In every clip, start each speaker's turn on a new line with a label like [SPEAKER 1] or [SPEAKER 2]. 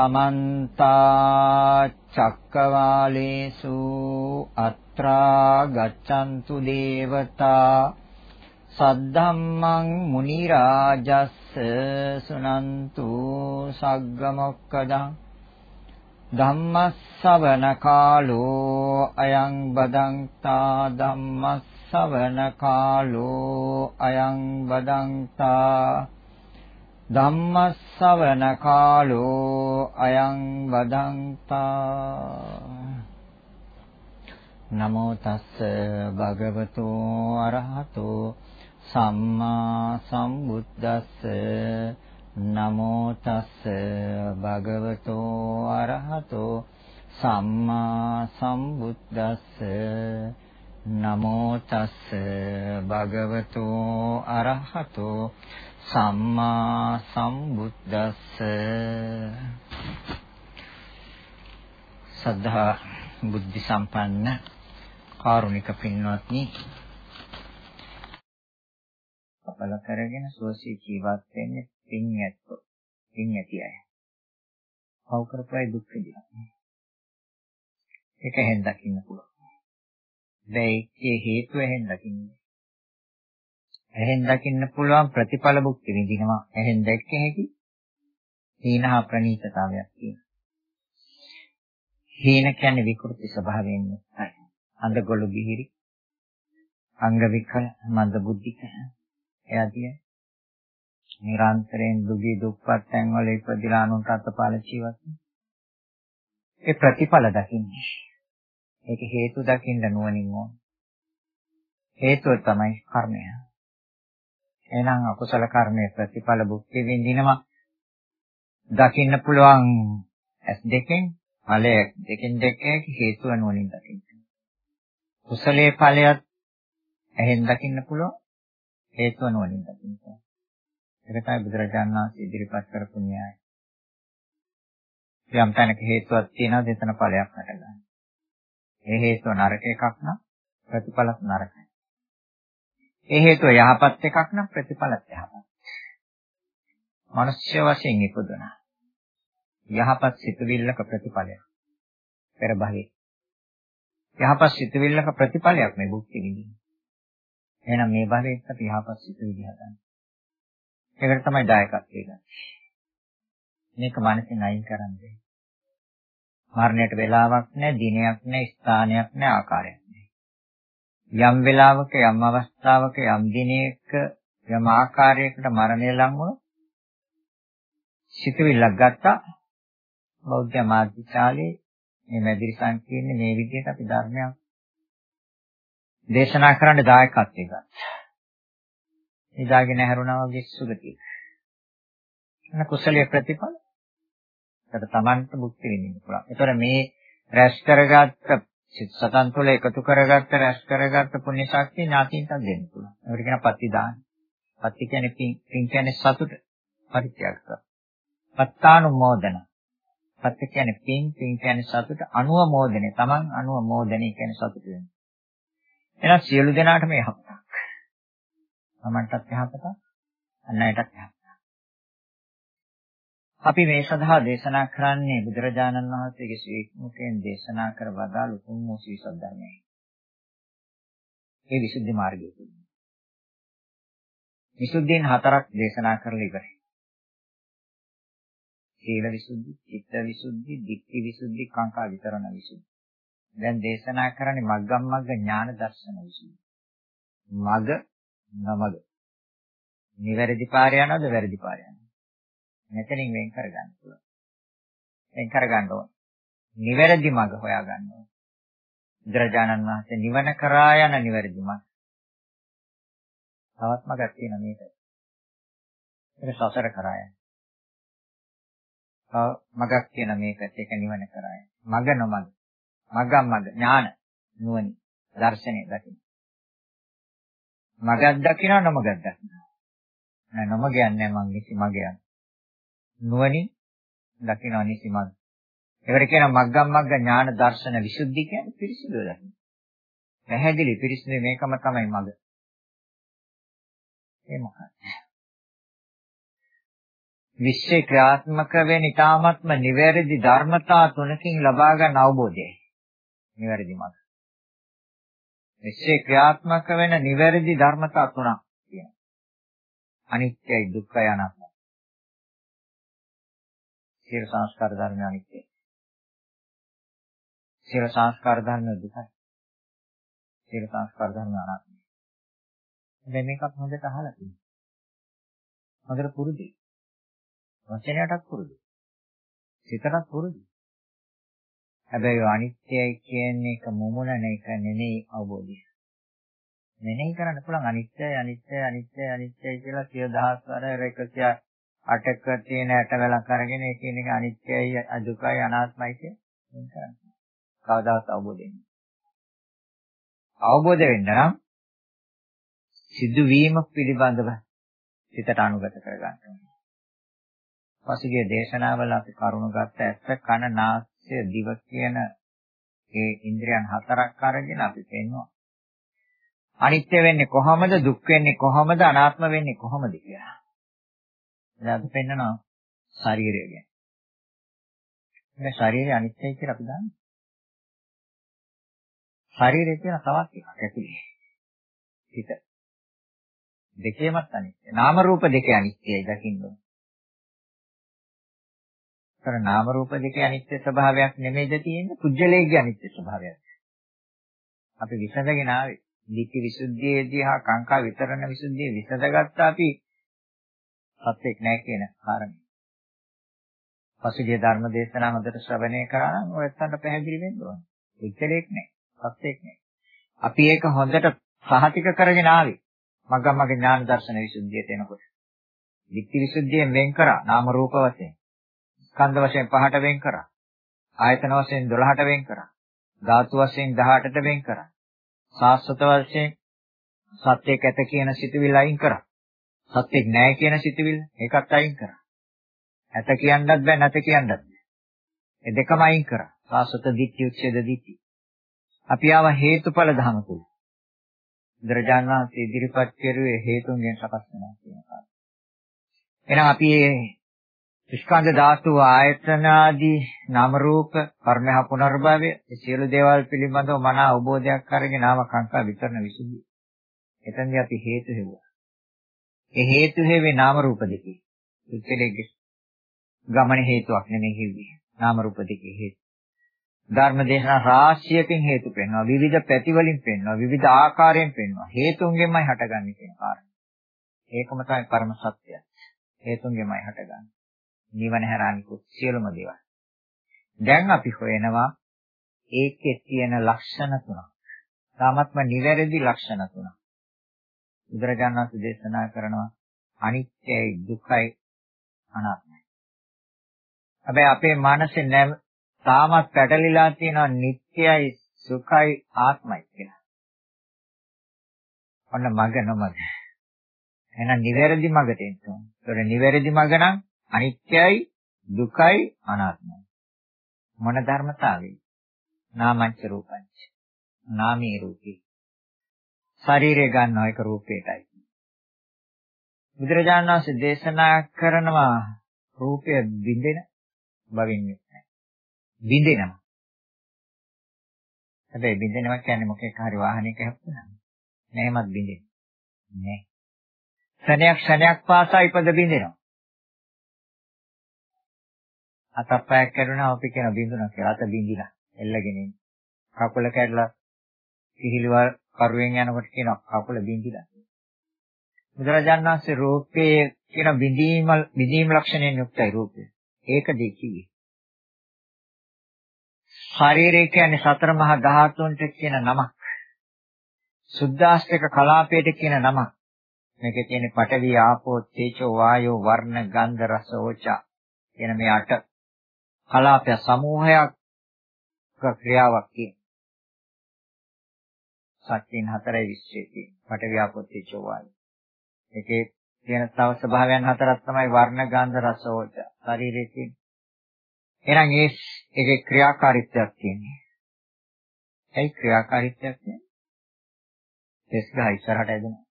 [SPEAKER 1] සමන්ත චක්කවාලේසු අත්‍රා ගච්ඡන්තු දේවතා සද්ධම්මං මුනි රාජස්ස සුනන්තු සග්ග මොක්කදං ධම්මස්සවන කාලෝ අයං බදන්තා ධම්මස්සවන කාලෝ අයං බදන්තා ධම්මස්සවන කාලෝ අයං වදන්තා. නමෝ තස්ස භගවතු අරහතෝ. සම්මා සම්බුද්දස්ස. නමෝ තස්ස භගවතු අරහතෝ. සම්මා සම්බුද්දස්ස. නමෝ තස්ස භගවතු අරහතෝ. සම්මා සම්බුද්දස්ස සද්ධා බුද්ධ සම්පන්න කාරුණික පින්වත්නි අපල කරගෙන සුවසේ ජීවත් වෙන්නේ පින් ඇත්තෝ පින් ඇති අය. පව් කරපුවයි දුක් විඳිනවා. ඒක හෙන් දකින්න පුළුවන්. දැන් ඒ හේතුව හෙන් දකින්නේ එහෙන් දකින්න පුළුවන් ප්‍රතිඵල භුක්ති විඳිනවා. එහෙන් දැක්ක හැකි හීනහා ප්‍රනීතතාවයක් තියෙනවා. හීන කියන්නේ විකෘති ස්වභාවයෙන් යුක්තයි. අන්දගොළු ගිහිරි අංග විකල මන්ද බුද්ධික එයාදී නිරන්තරයෙන් දුගී දුක්පත් තැන් වල ඉපදිලා අනුන්ට අතපාල ජීවත් ඒ ප්‍රතිඵල දකින්නේ ඒක හේතු දකින්න නුවණින් ඕන හේතුව තමයි කර්මය එහෙනම් අකුසල කර්මයේ ප්‍රතිඵල භුක්ති විඳිනවා දකින්න පුළුවන් ඇස් දෙකෙන් ඵලය දෙකෙන් දෙකේ හේතුව නුවණින් දකින්න. කුසලයේ ඵලයත් ඇහෙන් දකින්න පුළුවන් හේතුව නුවණින් දකින්න. ඒක තමයි බුදුරජාණන් වහන්සේ ඉදිරිපත් කරපු න්‍යායය. යම් තැනක හේතුවක් තියෙනවා දෙතන ඵලයක් හටගන්නවා. ඒ හේතුව නරක එකක් නම් ප්‍රතිඵලත් නරකයි. ඒ හේතුව යහපත් එකක් නම් ප්‍රතිඵලත් යහපත්. මනුෂ්‍ය වශයෙන් ඉපදුනා. යහපත් සිතුවිල්ලක ප්‍රතිඵලයක්. පෙර භවයේ. යහපත් සිතුවිල්ලක ප්‍රතිඵලයක් මේ භුක්ති විඳින්නේ. එහෙනම් මේ භවයේත් අපි යහපත් සිතුවිලි හදන්න. ඒකට තමයි දායකත්වය ගන්න. මේක මනසෙන් අයින් කරන්නේ. මරණයට වෙලාවක් නැහැ, දිනයක් නැහැ, ස්ථානයක් නැහැ, ආකාරයක් යම් වෙලාවක යම් අවස්ථාවක යම් දිනයක යම් ආකාරයකට මරණය ලං වුණොත් සිතුවිල්ලක් ගත්තා බෞද්ධ මාධ්‍යාලේ මේ මැදිරි සංකීර්ණේ මේ විදිහට අපි ධර්මයක් දේශනා කරන්න දායකත්වය ගත්තා. නිදාගෙන හැරුණා වගේ සුගතිය. එන කුසලයේ ප්‍රතිඵල. ඒකට Tamanට මුක්ති විඳින්න පුළුවන්. ඒතර මේ රැස් කරගත්ත සිත සතන් තුළ එකතු කරගත්ත රැස් කරගත්ත පුණ්‍ය ශක්තිය ඥාතියින්ට දෙන්න පුළුවන්. ඒකට කියන පත්තිදාන. පත්ති කියන්නේ පින්, පින් කියන්නේ සතුට. පරිත්‍යාග කර. පත්තානුමෝදන. පත්ති කියන්නේ පින්, පින් කියන්නේ සතුට, අනුමෝදනය. Taman අනුමෝදනය කියන්නේ සතුට වෙනවා. එහෙනම් සියලු දෙනාටම යහපතක්. Tamanටත් යහපතක්, අන් අයටත් යහපතක්. අපි මේ සඳහා දේශනා කරන්නේ බුදුරජාණන් වහන්සේගේ ශ්‍රී මුඛයෙන් දේශනා කර වදාළ උතුම් වූ ශ්‍රී සද්ධර්මයයි. ඒ විසුද්ධි මාර්ගය කියන්නේ. විසුද්ධීන් හතරක් දේශනා කරලා ඉවරයි. සීල විසුද්ධි, චිත්ත විසුද්ධි, ධිට්ඨි විසුද්ධි, කාංකා විතරණ විසුද්ධි. දැන් දේශනා කරන්නේ මග්ගම් මග්ග ඥාන දර්ශන විසුද්ධි. මග නමග. නිවැරදි පාර යනවද වැරදි පාර යනවද? මෙතනින් වෙන් කරගන්න පුළුවන්. වෙන් කරගන්න ඕන. නිවැරදි මඟ හොයාගන්න ඕන. බුදුරජාණන් වහන්සේ නිවන කරා යන නිවැරදි මඟ. තවත් මඟක් තියෙන මේක. ඒක සසර කරා යන. තව මඟක් තියෙන මේකට ඒක නිවන කරා යන. මඟ නොමඟ. මග්ගම් මඟ ඥාන නුවණ දර්ශනය දකින්න. මගක් දකින්න නොමගක් දකින්න. නෑ නොමග යන්නේ මං කිසි මග යන්නේ. නුවණින් දකින්න අනිසිමත්. ඒකට කියනවා මග්ගම් මග්ග ඥාන දර්ශන විසුද්ධි කියන්නේ පිරිසිදු දකින්න. පැහැදිලි පිරිසිදු මේකම තමයි මග. ඒ මොකක්ද? විශ්ේ ක්‍රියාත්මක වෙන ඊ타ත්ම නිවැරදි ධර්මතා තුනකින් ලබා ගන්න අවබෝධයයි. නිවැරදි මඟ. විශ්ේ ක්‍රියාත්මක වෙන නිවැරදි ධර්මතා තුනක් තියෙනවා. අනිත්‍යයි දුක්ඛයි අනාත්මයි. සියලු සංස්කාර ධර්ම අනිත්‍යයි. සියලු සංස්කාර ධර්ම දුකයි. සියලු සංස්කාර ධර්ම අනාත්මයි. දැන් මේකත් හොඳට අහලා තියෙනවා. හොඳට පුරුදුයි. වචනයටත් පුරුදු. සිතටත් පුරුදු. හැබැයි අනිත්‍යයි කියන්නේ එක මොමුණන එක නෙමෙයි අවබෝධය. මෙනෙහි කරන්න පුළුවන් අනිත්‍යයි අනිත්‍යයි අනිත්‍යයි අනිත්‍යයි කියලා සිය දහස් වර 108ක තියෙන ඇටවලක් අරගෙන ඒ කියන එක අනිත්‍යයි අදුකයි අනාත්මයි කියන කරන්නේ. කවදාවත් අවබෝධ වෙන්නේ. අවබෝධ වෙන්න නම් සිදුවීම පිළිබඳව සිතට අනුගත කරගන්න ඕනේ. පසුගිය දේශනාවල අපි කරුණු ගත්ත ඇස කන නාසය දිව කියන ඒ ඉන්ද්‍රියන් හතරක් අරගෙන අපි පෙන්වනවා. අනිත්‍ය වෙන්නේ කොහොමද දුක් වෙන්නේ කොහොමද අනාත්ම වෙන්නේ කොහොමද කියලා. දැන් අපි පෙන්නනවා ශරීරය ගැන. මේ ශරීරය අනිත්‍යයි කියලා අපි දන්නවා. ශරීරය කියන තවත් එකක් ඇතුලේ. හිත. දෙකේමත් අනිත්‍ය. නාම රූප දෙකේ අනිත්‍යයි දකින්න ඕනේ. අර නාම රූප දෙකේ අනිත්‍ය ස්වභාවයක් නෙමෙයිද තියෙන්නේ කුජලයේ අනිත්‍ය ස්වභාවයක්. අපි විසඳගෙන ආවේ. ධිට්ඨි විසුද්ධියේදී හා කාංකා විතරණ විසුද්ධියේ විසඳගත්ත අපි සත්‍යක් නැහැ කියන කාරණේ. පසුගිය ධර්ම දේශනා හොඳට ශ්‍රවණය කරා නම් ඔයත්තන්ට පැහැදිලි වෙන්න ඕන. කුජලයක් නැහැ. සත්‍යක් නැහැ. අපි ඒක හොඳට සහතික කරගෙන ආවේ. මග්ගමග්ග ඥාන දර්ශන විසුද්ධියට එනකොට. ධිට්ඨි විසුද්ධියෙන් වෙන් කරා නාම රූප වශයෙන්. ස්කන්ධ වශයෙන් 5ට වෙන් කරා. ආයතන වශයෙන් 12ට වෙන් කරා. ධාතු වශයෙන් 18ට වෙන් කරා. සාස්වත වශයෙන් සත්‍යයක් ඇත කියන සිතුවිල්ල අයින් කරා. සත්‍යෙක් නැහැ කියන සිතුවිල්ල ඒකත් අයින් කරා. ඇත කියන්නත් බෑ නැත කියන්නත් බෑ. ඒ දෙකම අයින් කරා. සාස්වත දිට්ඨි උච්ඡේද දිට්ඨි. අපි ආව හේතුඵල ධම තුල. බුදුරජාණන් වහන්සේ ඉදිරිපත් කෙරුවේ හේතුන්ගෙන් සකස් වෙනවා කියන කාරණා. එහෙනම් අපි මේ ස්කන්ධ ධාතු ආයතන ආදී නාම රූප කර්මහ පුනර්භවය මේ සියලු දේවල් පිළිබඳව මන අවබෝධයක් අරගෙන නාම කාංකා විතරන විසුද්ධිය. එතනදී අපි හේතු හේවුවා. ඒ හේතු හේවේ නාම රූප දෙකේ. උච්චලයේ ගමන හේතුවක් නෙමෙයි හේව්වේ. නාම රූප දෙකේ හේතු. ධර්ම දේශනා රාශියකින් හේතු පෙන්වනවා. විවිධ පැති වලින් පෙන්වනවා. විවිධ ආකාරයෙන් පෙන්වනවා. හේතුන්ගෙන්මයි හටගන්නේ කියන කාරණා. ඒකම තමයි පරම සත්‍යය. හේතුන්ගෙන්මයි හටගන්නේ. නිවන හැර අනිකුත් සියලුම දේවල්. දැන් අපි හොයනවා ඒකේ තියෙන ලක්ෂණ තුනක්. තාමත්ම නිවැරදි ලක්ෂණ තුනක්. බුදුරජාණන් වහන්සේ දේශනා කරනවා අනිත්‍යයි දුකයි අනාත්මයි. හැබැයි අපේ මනසේ නැව තාමත් පැටලිලා තියෙනවා නිට්ටයයි සුඛයි ආත්මයි කියලා. ඔන්න මග නොමග. එහෙනම් නිවැරදි මගට එන්න ඕනේ. ඒතකොට නිවැරදි මග නම් අනිත්‍යයි දුකයි අනාත්මයි. මොන ධර්මතාවයි? නාමංච රූපංච. නාමී රූපී. ශරීරය ගන්නවා එක රූපයටයි. බුදුරජාණන් වහන්සේ දේශනා කරනවා රූපය බිඳෙන බවින් නැහැ. බිඳෙනවා. හැබැයි බිඳෙනවා කියන්නේ මොකෙක් හරි වාහනයක හැප්පුණා. නැහැමත් බිඳෙන්නේ. නෑ. ක්ෂණයක් ක්ෂණයක් පාසා ඉපද බිඳෙනවා. අතක් පයක් කැඩුනා අපි කියන බින්දුනා කියලා. අත බින්දිලා එල්ලගෙන ඉන්නේ. කකුල කැඩලා කිහිලිවල් කරුවෙන් යනකොට කියනවා කකුල බින්දිලා. බුදුරජාණන් වහන්සේ රූපයේ කියන බිඳීම බිඳීම ලක්ෂණයෙන් යුක්තයි රූපය. ඒක දෙකී. ශරීරය කියන්නේ සතර මහා ධාතුන්ට කියන නමක්. සුද්දාස්තික කලාපයට කියන නමක්. මේකේ තියෙන පඨවි ආපෝ තේජෝ වායෝ වර්ණ ගන්ධ රස ඕචා කියන මේ අට කලාපය සමූහයක් ක්‍රියාවක් කියන. සත්‍යයෙන් හතරයි විශ්චේ තියෙන. පට ව්‍යාපෘති චෝවාය. ඒකේ තියෙන තව ස්වභාවයන් හතරක් තමයි වර්ණ ගන්ධ රස ඕජ ශරීරයේ තියෙන. එහෙනම් ඒ ඒකේ ක්‍රියාකාරීත්වයක් තියෙනවා. ඒ ක්‍රියාකාරීත්වයක් තියෙනවා. තෙස් ගහ ඉස්සරහට ඇදෙනවා.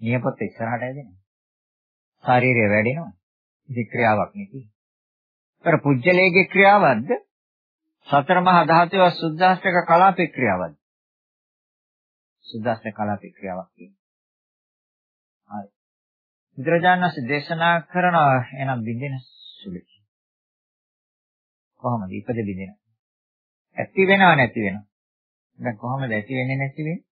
[SPEAKER 1] නියපොත්ත ඉස්සරහට ඇදෙනවා. ශරීරය වැඩෙනවා. ඉති ක්‍රියාවක් නෙකි. අර පුජ්‍යලයේ ක්‍රියාවක්ද? සතර මහා ධාතුව සුද්ධාස්තක කලාපේ ක්‍රියාවක්ද? සුද්ධාස්තක කලාපේ ක්‍රියාවක් තියෙනවා. හරි. බුදුරජාණන් වහන්සේ දේශනා කරනවා එනම් බින්දින සුළුයි. කොහොමද ඉපද බින්දින? ඇති වෙනව නැති වෙනව. දැන් කොහොමද ඇති වෙන්නේ නැති වෙන්නේ?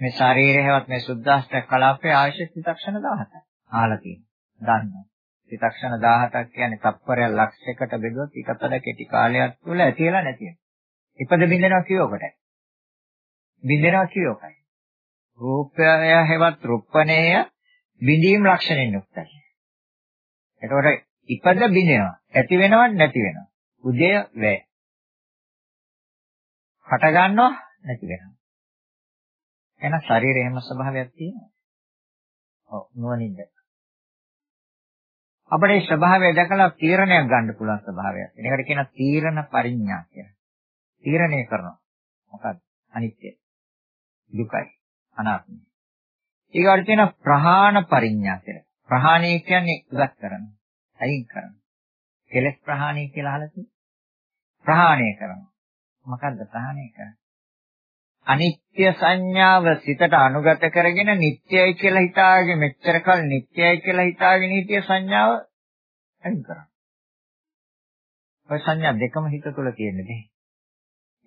[SPEAKER 1] මේ ශරීරයවත් මේ සුද්ධාෂ්ටක කලාපයේ ආයශ චිත්තක්ෂණ 17යි. ආලා තියෙනවා. දන්නවා. චිත්තක්ෂණ 17ක් කියන්නේ තප්පරයක් ලක්ෂයකට බෙදුවොත් ඒකතර කෙටි කාලයක් තුළ ඇතිලා නැති වෙනවා. ඉපද බින්දෙනවා කියෝකට. බින්දෙනවා කියෝකයි. රූපය හැවත් රුප්පණේය බිඳීම් ලක්ෂණෙන් යුක්තයි. එතකොට ඉපද බින්දෙනවා. ඇති වෙනවත් නැති වෙනවා. උදය වේ. හට ගන්නවා නැති වෙනවා. එහෙනම් ශරීරයේ හැම ස්වභාවයක් තියෙනවා. ඔව් නුවණින්ද. අපිට මේ ස්වභාවය දැකලා තීරණයක් ගන්න පුළුවන් ස්වභාවයක්. ඒකට කියනවා තීරණ පරිඥා කියලා. තීරණය කරනවා. මොකක්ද? අනිත්‍ය. දුකයි. අනාත්මයි. ඊගාට තියෙනවා ප්‍රහාණ පරිඥා කියලා. ප්‍රහාණය කියන්නේ ඉවත් කරනවා. අයින් කරනවා. කෙලස් ප්‍රහාණය කියලා අහලා තියෙනවා. ප්‍රහාණය කරනවා. මොකද්ද ප්‍රහාණය කරන්නේ? අනිත්‍ය සංඥාව සිතට අනුගත කරගෙන නිට්ටයයි කියලා හිතාගෙන මෙච්චර කල් නිට්ටයයි කියලා හිතාගෙන හිටිය සංඥාව අයින් කරන්න. ඔය සංඥා දෙකම හිත තුළ තියෙන්නේ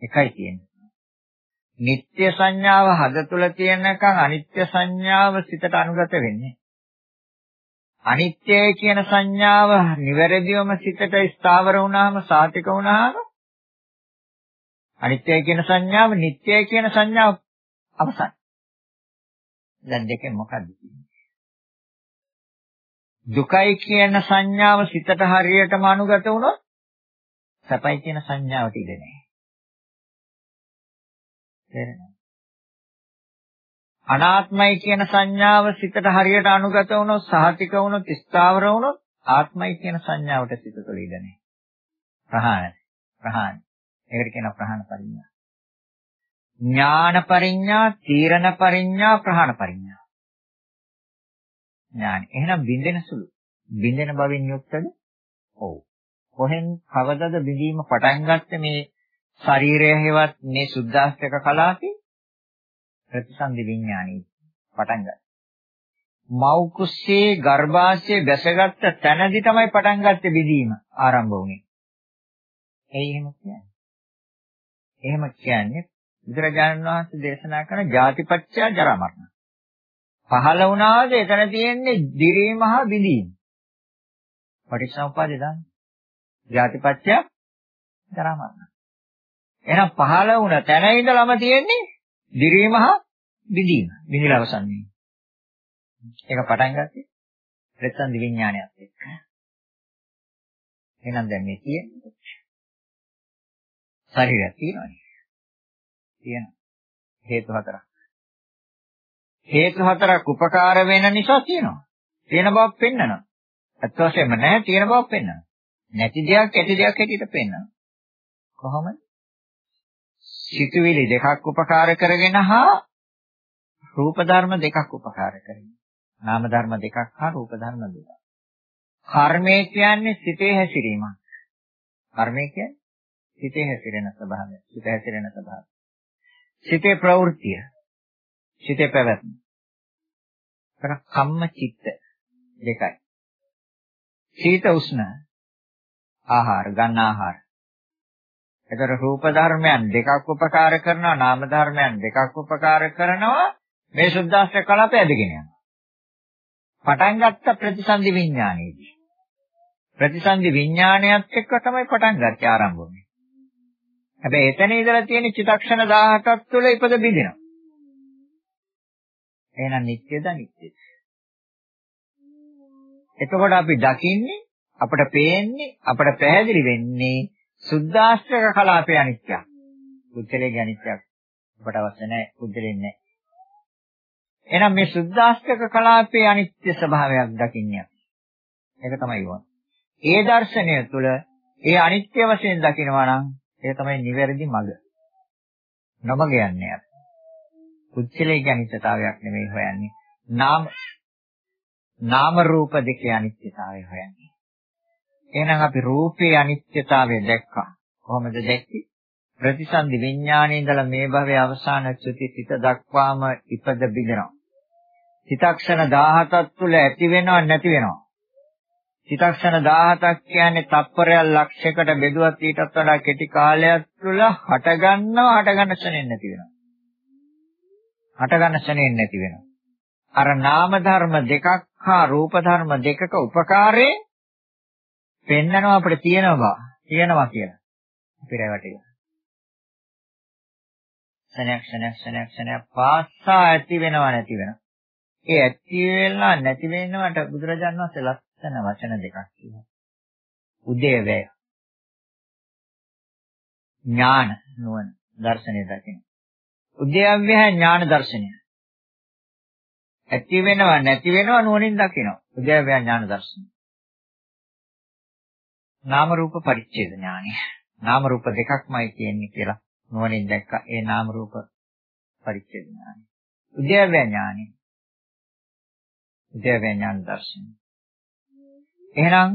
[SPEAKER 1] එකයි තියෙන්නේ. නිට්ටය සංඥාව හද තුළ තියෙනකන් අනිත්‍ය සංඥාව සිතට අනුගත වෙන්නේ. අනිත්‍යය කියන සංඥාව නිවැරදිවම සිතට ස්ථාවර වුණාම සාතික වුණාම අනිත්‍යයි කියන සංඥාව නිට්ටයයි කියන සංඥාව අවසන්. දැන් දෙකෙන් මොකක්ද කියන්නේ? දුකයි කියන සංඥාව සිතට හරියටම අනුගත වුණොත් සැපයි කියන සංඥාවට ඉඩ නැහැ. තේරෙනවද? අනාත්මයි කියන සංඥාව සිතට හරියට අනුගත වුණොත් සහතික වුණොත් ස්ථාවර වුණොත් ආත්මයි කියන සංඥාවට සිත තුළ ඉඩ නැහැ. ප්‍රහාණය. ප්‍රහාණය. ඒකට කියනවා ප්‍රහාණ පරිඥා. ඥාන පරිඥා, තීරණ පරිඥා, ප්‍රහාණ පරිඥා. ඥාන. එහෙනම් බින්දෙන සුළු. බින්දෙන බවින් යුක්තද? ඔව්. කොහෙන් කවදද බිඳීම පටන් ගත්තේ මේ ශරීරය හේවත් මේ සුද්ධාස්තක කලාපේ ප්‍රතිසන්දි විඥානී පටන් ගත්තා. මව් කුස්සේ ගර්භාෂයේ බැසගත්ත තැනදි තමයි පටන් ගත්තේ බිඳීම ආරම්භ වුනේ. එයි එහෙම කියන්නේ. එහෙම කියන්නේ බුදුරජාණන් වහන්සේ දේශනා කරන ජාතිපච්චය ජරා මරණ. පහළ වුණාද එතන තියෙන්නේ දිරීම හා බිඳීම. පටිච්චසමුප්පාදේ දාන්න. ජාතිපච්චය ජරා මරණ. එහෙනම් පහළ වුණ තැන ඉඳලම තියෙන්නේ දිරීම හා බිඳීම. බිඳිලා අවසන් වෙන්නේ. ඒක පටන් ගත්තේ ප්‍රත්‍යන්ත විඥානයත් එක්ක. එහෙනම් දැන් මේ තියෙන්නේ ශරීරයක් තියෙනවනේ. තියෙනවා. හේතු හතරක්. හේතු හතරක් උපකාර වෙන නිසා තියෙනවා. තියෙන බවක් පෙන්වනවා. අත් වශයෙන්ම නැහැ තියෙන බවක් පෙන්වනවා. නැති දෙයක් ඇති දෙයක් හැටියට පෙන්වනවා. කොහොමද? සිතුවිලි දෙකක් උපකාර කරගෙන හා රූප ධර්ම දෙකක් උපකාර කරගෙන. නාම ධර්ම දෙකක් හා රූප ධර්ම දෙකක්. කර්මය කියන්නේ සිතේ හැසිරීමක්. කර්මය කියන්නේ සිතේ හැසිරෙන ස්වභාවය. සිත හැසිරෙන ස්වභාවය. සිතේ ප්‍රවෘත්තිය. සිතේ පැවැත්ම. කර කම්ම චිත්ත දෙකයි. සීත උෂ්ණ ආහාර ගන්න ආහාර. ඒතර රූප ධර්මයන් දෙකක් උපකාර කරනවා නාම ධර්මයන් දෙකක් උපකාර කරනවා මේ සුද්ධාස්ත්‍ර කලාපය ඇදගෙන යනවා. පටන් ගත්ත ප්‍රතිසන්දි විඥානයේදී. ප්‍රතිසන්දි විඥානයත් එක්ක තමයි පටන් ගත්තේ ආරම්භ වුනේ. හැබැයි එතන ඉඳලා තියෙන චිතක්ෂණ 17ක් තුළ ඉපද බිඳිනවා. එහෙනම් නිත්‍යද අනිත්‍යද? එතකොට අපි දකින්නේ අපට පේන්නේ අපට පැහැදිලි වෙන්නේ සුද්ධාස්ත්‍රක කලාපේ අනිත්‍යයක්. පුද්ගලයේ අනිත්‍යයක් අපට අවශ්‍ය නැහැ පුද්ගලෙන්නේ නැහැ. එහෙනම් මේ සුද්ධාස්ත්‍රක කලාපේ අනිත්‍ය ස්වභාවයක් දකින්නේ. ඒක තමයි වොන්. ඒ දර්ශනය තුළ ඒ අනිත්‍ය වශයෙන් දකිනවා නම් ඒක තමයි නිවැරදි මඟ. නොමග යන්නේ අපි. කුච්චලේ ගැනිතතාවයක් නෙමෙයි හොයන්නේ. නාම නාම රූප දෙකේ අනිත්‍යතාවය හොයන්නේ. එහෙනම් අපි රූපේ අනිත්‍යතාවය දැක්කා. කොහොමද දැක්කේ? ප්‍රතිසන්දි විඥානයේ ඉඳලා මේ භවයේ අවසාන චුති සිත දක්වාම ඉපද බිඳනවා. චිතක්ෂණ 17ක් තුල ඇති වෙනව නැති වෙනව. චිතක්ෂණ 17ක් කියන්නේ තප්පරයක් ලක්ෂයකට බෙදුවත් ඊටත් වඩා කෙටි කාලයක් තුල හටගන්නවා හටගන්න ක්ෂණයෙන් නැති වෙනවා. හටගන්න ක්ෂණයෙන් නැති වෙනවා. අර නාම ධර්ම දෙකක් හා රූප ධර්ම දෙකක උපකාරයෙන් පෙන්නනවා අපිට තියෙනවා තියෙනවා කියලා. අපි රැවටෙනවා. ක්ෂණයක් ක්ෂණයක් ක්ෂණයක් ක්ෂණයක් පාස්සා ඇති වෙනව නැති වෙනව. ඒ ඇති වෙලා නැති වෙනවට බුදුරජාණන් වහන්සේ ලස්සන වචන දෙකක් කියනවා. උදේවැය. ඥාන නුවණ දර්ශනය දකින්න. උදේවැය ඥාන දර්ශනය. ඇති වෙනව නැති වෙනව නුවණින් දකිනවා. උදේවැය ඥාන දර්ශනය. නාම රූප පරිච්ඡේද ඥානය. නාම රූප දෙකක්මයි කියන්නේ කියලා නුවණින් දැක්ක ඒ නාම රූප පරිච්ඡේද ඥානය. උද්‍යව්‍ය ඥානය. උද්‍යව්‍ය ඥාන දර්ශනය. එහෙනම්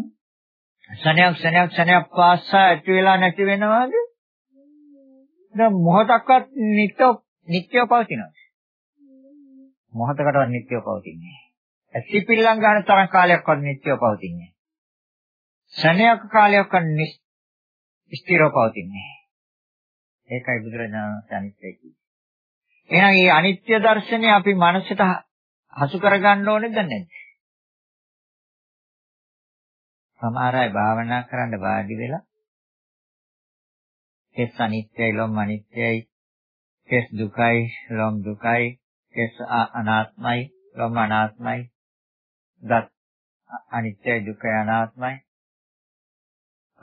[SPEAKER 1] ක්ෂණයක් ක්ෂණයක් ක්ෂණයක් පාස්සා ඇති වෙලා නැති වෙනවද? දැන් මොහොතක්වත් නිත්‍ය නිත්‍යව පවතිනවා. මොහොතකටවත් නිත්‍යව පවතින්නේ නැහැ. ඇසිපිල්ලම් ගන්න තරම් කාලයක්වත් නිත්‍යව පවතින්නේ නැහැ. ක්ෂණයක් කාලයක්වත් ස්ථිරව පවතින්නේ නැහැ. ඒකයි බුදුරජාණන් වහන්සේ අනිත්‍යයි කියන්නේ. එහෙනම් මේ අනිත්‍ය දර්ශනය අපි මනසට හසු කරගන්න ඕනේද නැද්ද? සමහර අය භාවනා කරන්න වාඩි වෙලා කෙස් අනිත්‍යයි ලොම් අනිත්‍යයි කෙස් දුකයි ලොම් දුකයි කෙස් අනාත්මයි ලොම් අනාත්මයි දත් අනිත්‍යයි දුකයි අනාත්මයි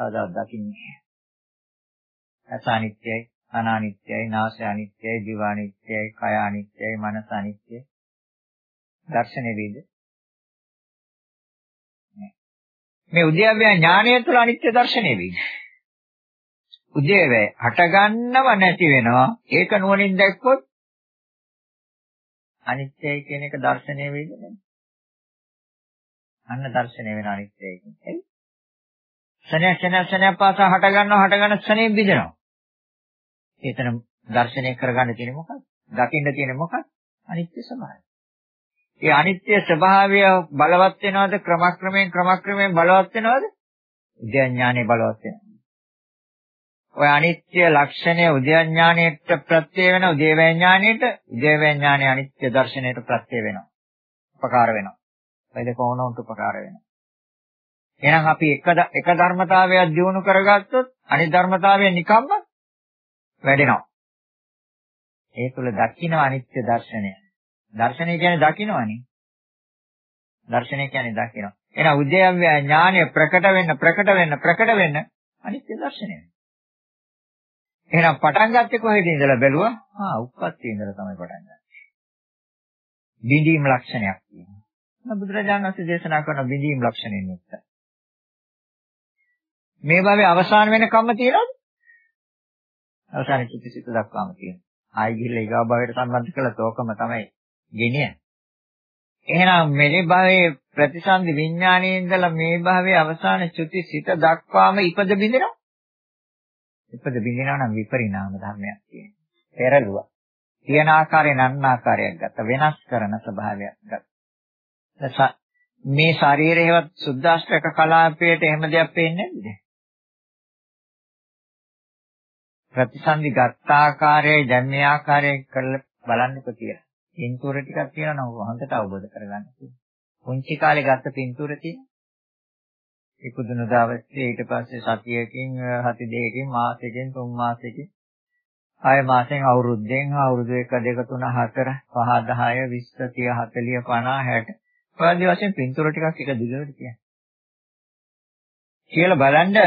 [SPEAKER 1] කවදාවත් දකින්නේ ඇස අනිත්‍යයි, කන අනිත්‍යයි, නාසය අනිත්‍යයි, දිව අනිත්‍යයි, කය අනිත්‍යයි, මනස අනිත්‍යයි. දර්ශනේ වේද? මේ උද්‍යව්‍ය ඥානය තුළ අනිත්‍ය දර්ශනේ වේද? උද්‍යව්‍ය හටගන්නව නැති වෙනවා. ඒක නුවණින් දැක්කොත් අනිත්‍යයි කියන එක දර්ශනය වේද නැද්ද? අන්න දර්ශනය වෙන අනිත්‍යයි කියන්නේ. ශනය ශනය ශනය පාසා හට ගන්නවා හට ගන්න ශනේ බිඳෙනවා. එතන දර්ශනය කරගන්න තියෙන්නේ මොකක්ද? දකින්න තියෙන්නේ මොකක්ද? අනිත්‍ය ස්වභාවය. ඒ අනිත්‍ය ස්වභාවය බලවත් වෙනවද ක්‍රමක්‍රමයෙන් ක්‍රමක්‍රමයෙන් බලවත් වෙනවද? උද්‍යඥානෙ බලවත් වෙනවා. ඔය අනිත්‍ය ලක්ෂණය උද්‍යඥාණයට ප්‍රත්‍ය වෙන උදේවැඥාණයට උදේවැඥාණය අනිත්‍ය දර්ශනයට ප්‍රත්‍ය වෙනවා. උපකාර වෙනවා. ඒ දෙක ඕනොන්ට උපකාර වෙනවා. එහෙනම් අපි එක එක ධර්මතාවයක් දිනු කරගත්තොත් අනිත් ධර්මතාවය නිකම්ම වැඩෙනවා. ඒ තුල දකින්න අනිත්‍ය දර්ශනය. දර්ශනය කියන්නේ දකින්නවනේ. දර්ශනය කියන්නේ දකින්න. එහෙනම් උද්‍යව්‍ය ඥානය ප්‍රකට වෙන්න ප්‍රකට වෙන්න ප්‍රකට වෙන්න අනිත්‍ය දර්ශනය. එහෙනම් පටන් ගත්තේ කොහෙද ඉඳලා බැලුවා? ආ උප්පත්ති ඉඳලා තමයි පටන් ගත්තේ. බිඳීම් ලක්ෂණයක් තියෙනවා. බුදුරජාණන් වහන්සේ දේශනා කරන බිඳීම් ලක්ෂණයෙන් යුක්තයි. මේ භවයේ අවසාන වෙනකම්ම තියෙනවද? අවසාන චිත්තසිත දක්වාම තියෙනවා. ආයි ගිහිල්ලා ඊගා භවයට සම්බන්ධ කළා තෝකම තමයි ගෙනියන්නේ. එහෙනම් මේ භවයේ ප්‍රතිසන්දි විඥානයේ ඉඳලා මේ භවයේ අවසාන චුතිසිත දක්වාම ඉපද බිඳිනවා. ඉපද බිඳිනවා නම් විපරිණාම ධර්මයක් තියෙනවා. පෙරළුවා. තියෙන ආකාරයෙන් අන්න ආකාරයක් ගත්ත වෙනස් කරන ස්වභාවයක් ගත්ත. මේ ශරීරයවත් සුද්දාෂ්ටක කලාපයට එහෙම දෙයක් පේන්නේ නැද්ද? ප්‍රතිසන්දි ගත්ත ආකාරයයි දැන් මේ ආකාරයෙන් කරලා බලන්නකෝ කියලා. පින්තූර ටිකක් තියෙනවා නම් හොඳට අවබෝධ කරගන්න පුළුවන්. පුංචි කාලේ ගත්ත පින්තූර තියෙන. ඉපදුණු දවසේ ඊට පස්සේ සතියකින් හති දෙකකින් මාසෙකින් තුන් මාසෙකින් ආය මාසෙන් අවුරුද්දෙන් අවුරුදු 1 2 3 4 5 10 20 30 40 50 60 ඔයාලගේ වශයෙන් පින්තූර ටිකක් එක දිගට තියන්න. කියලා බලන්න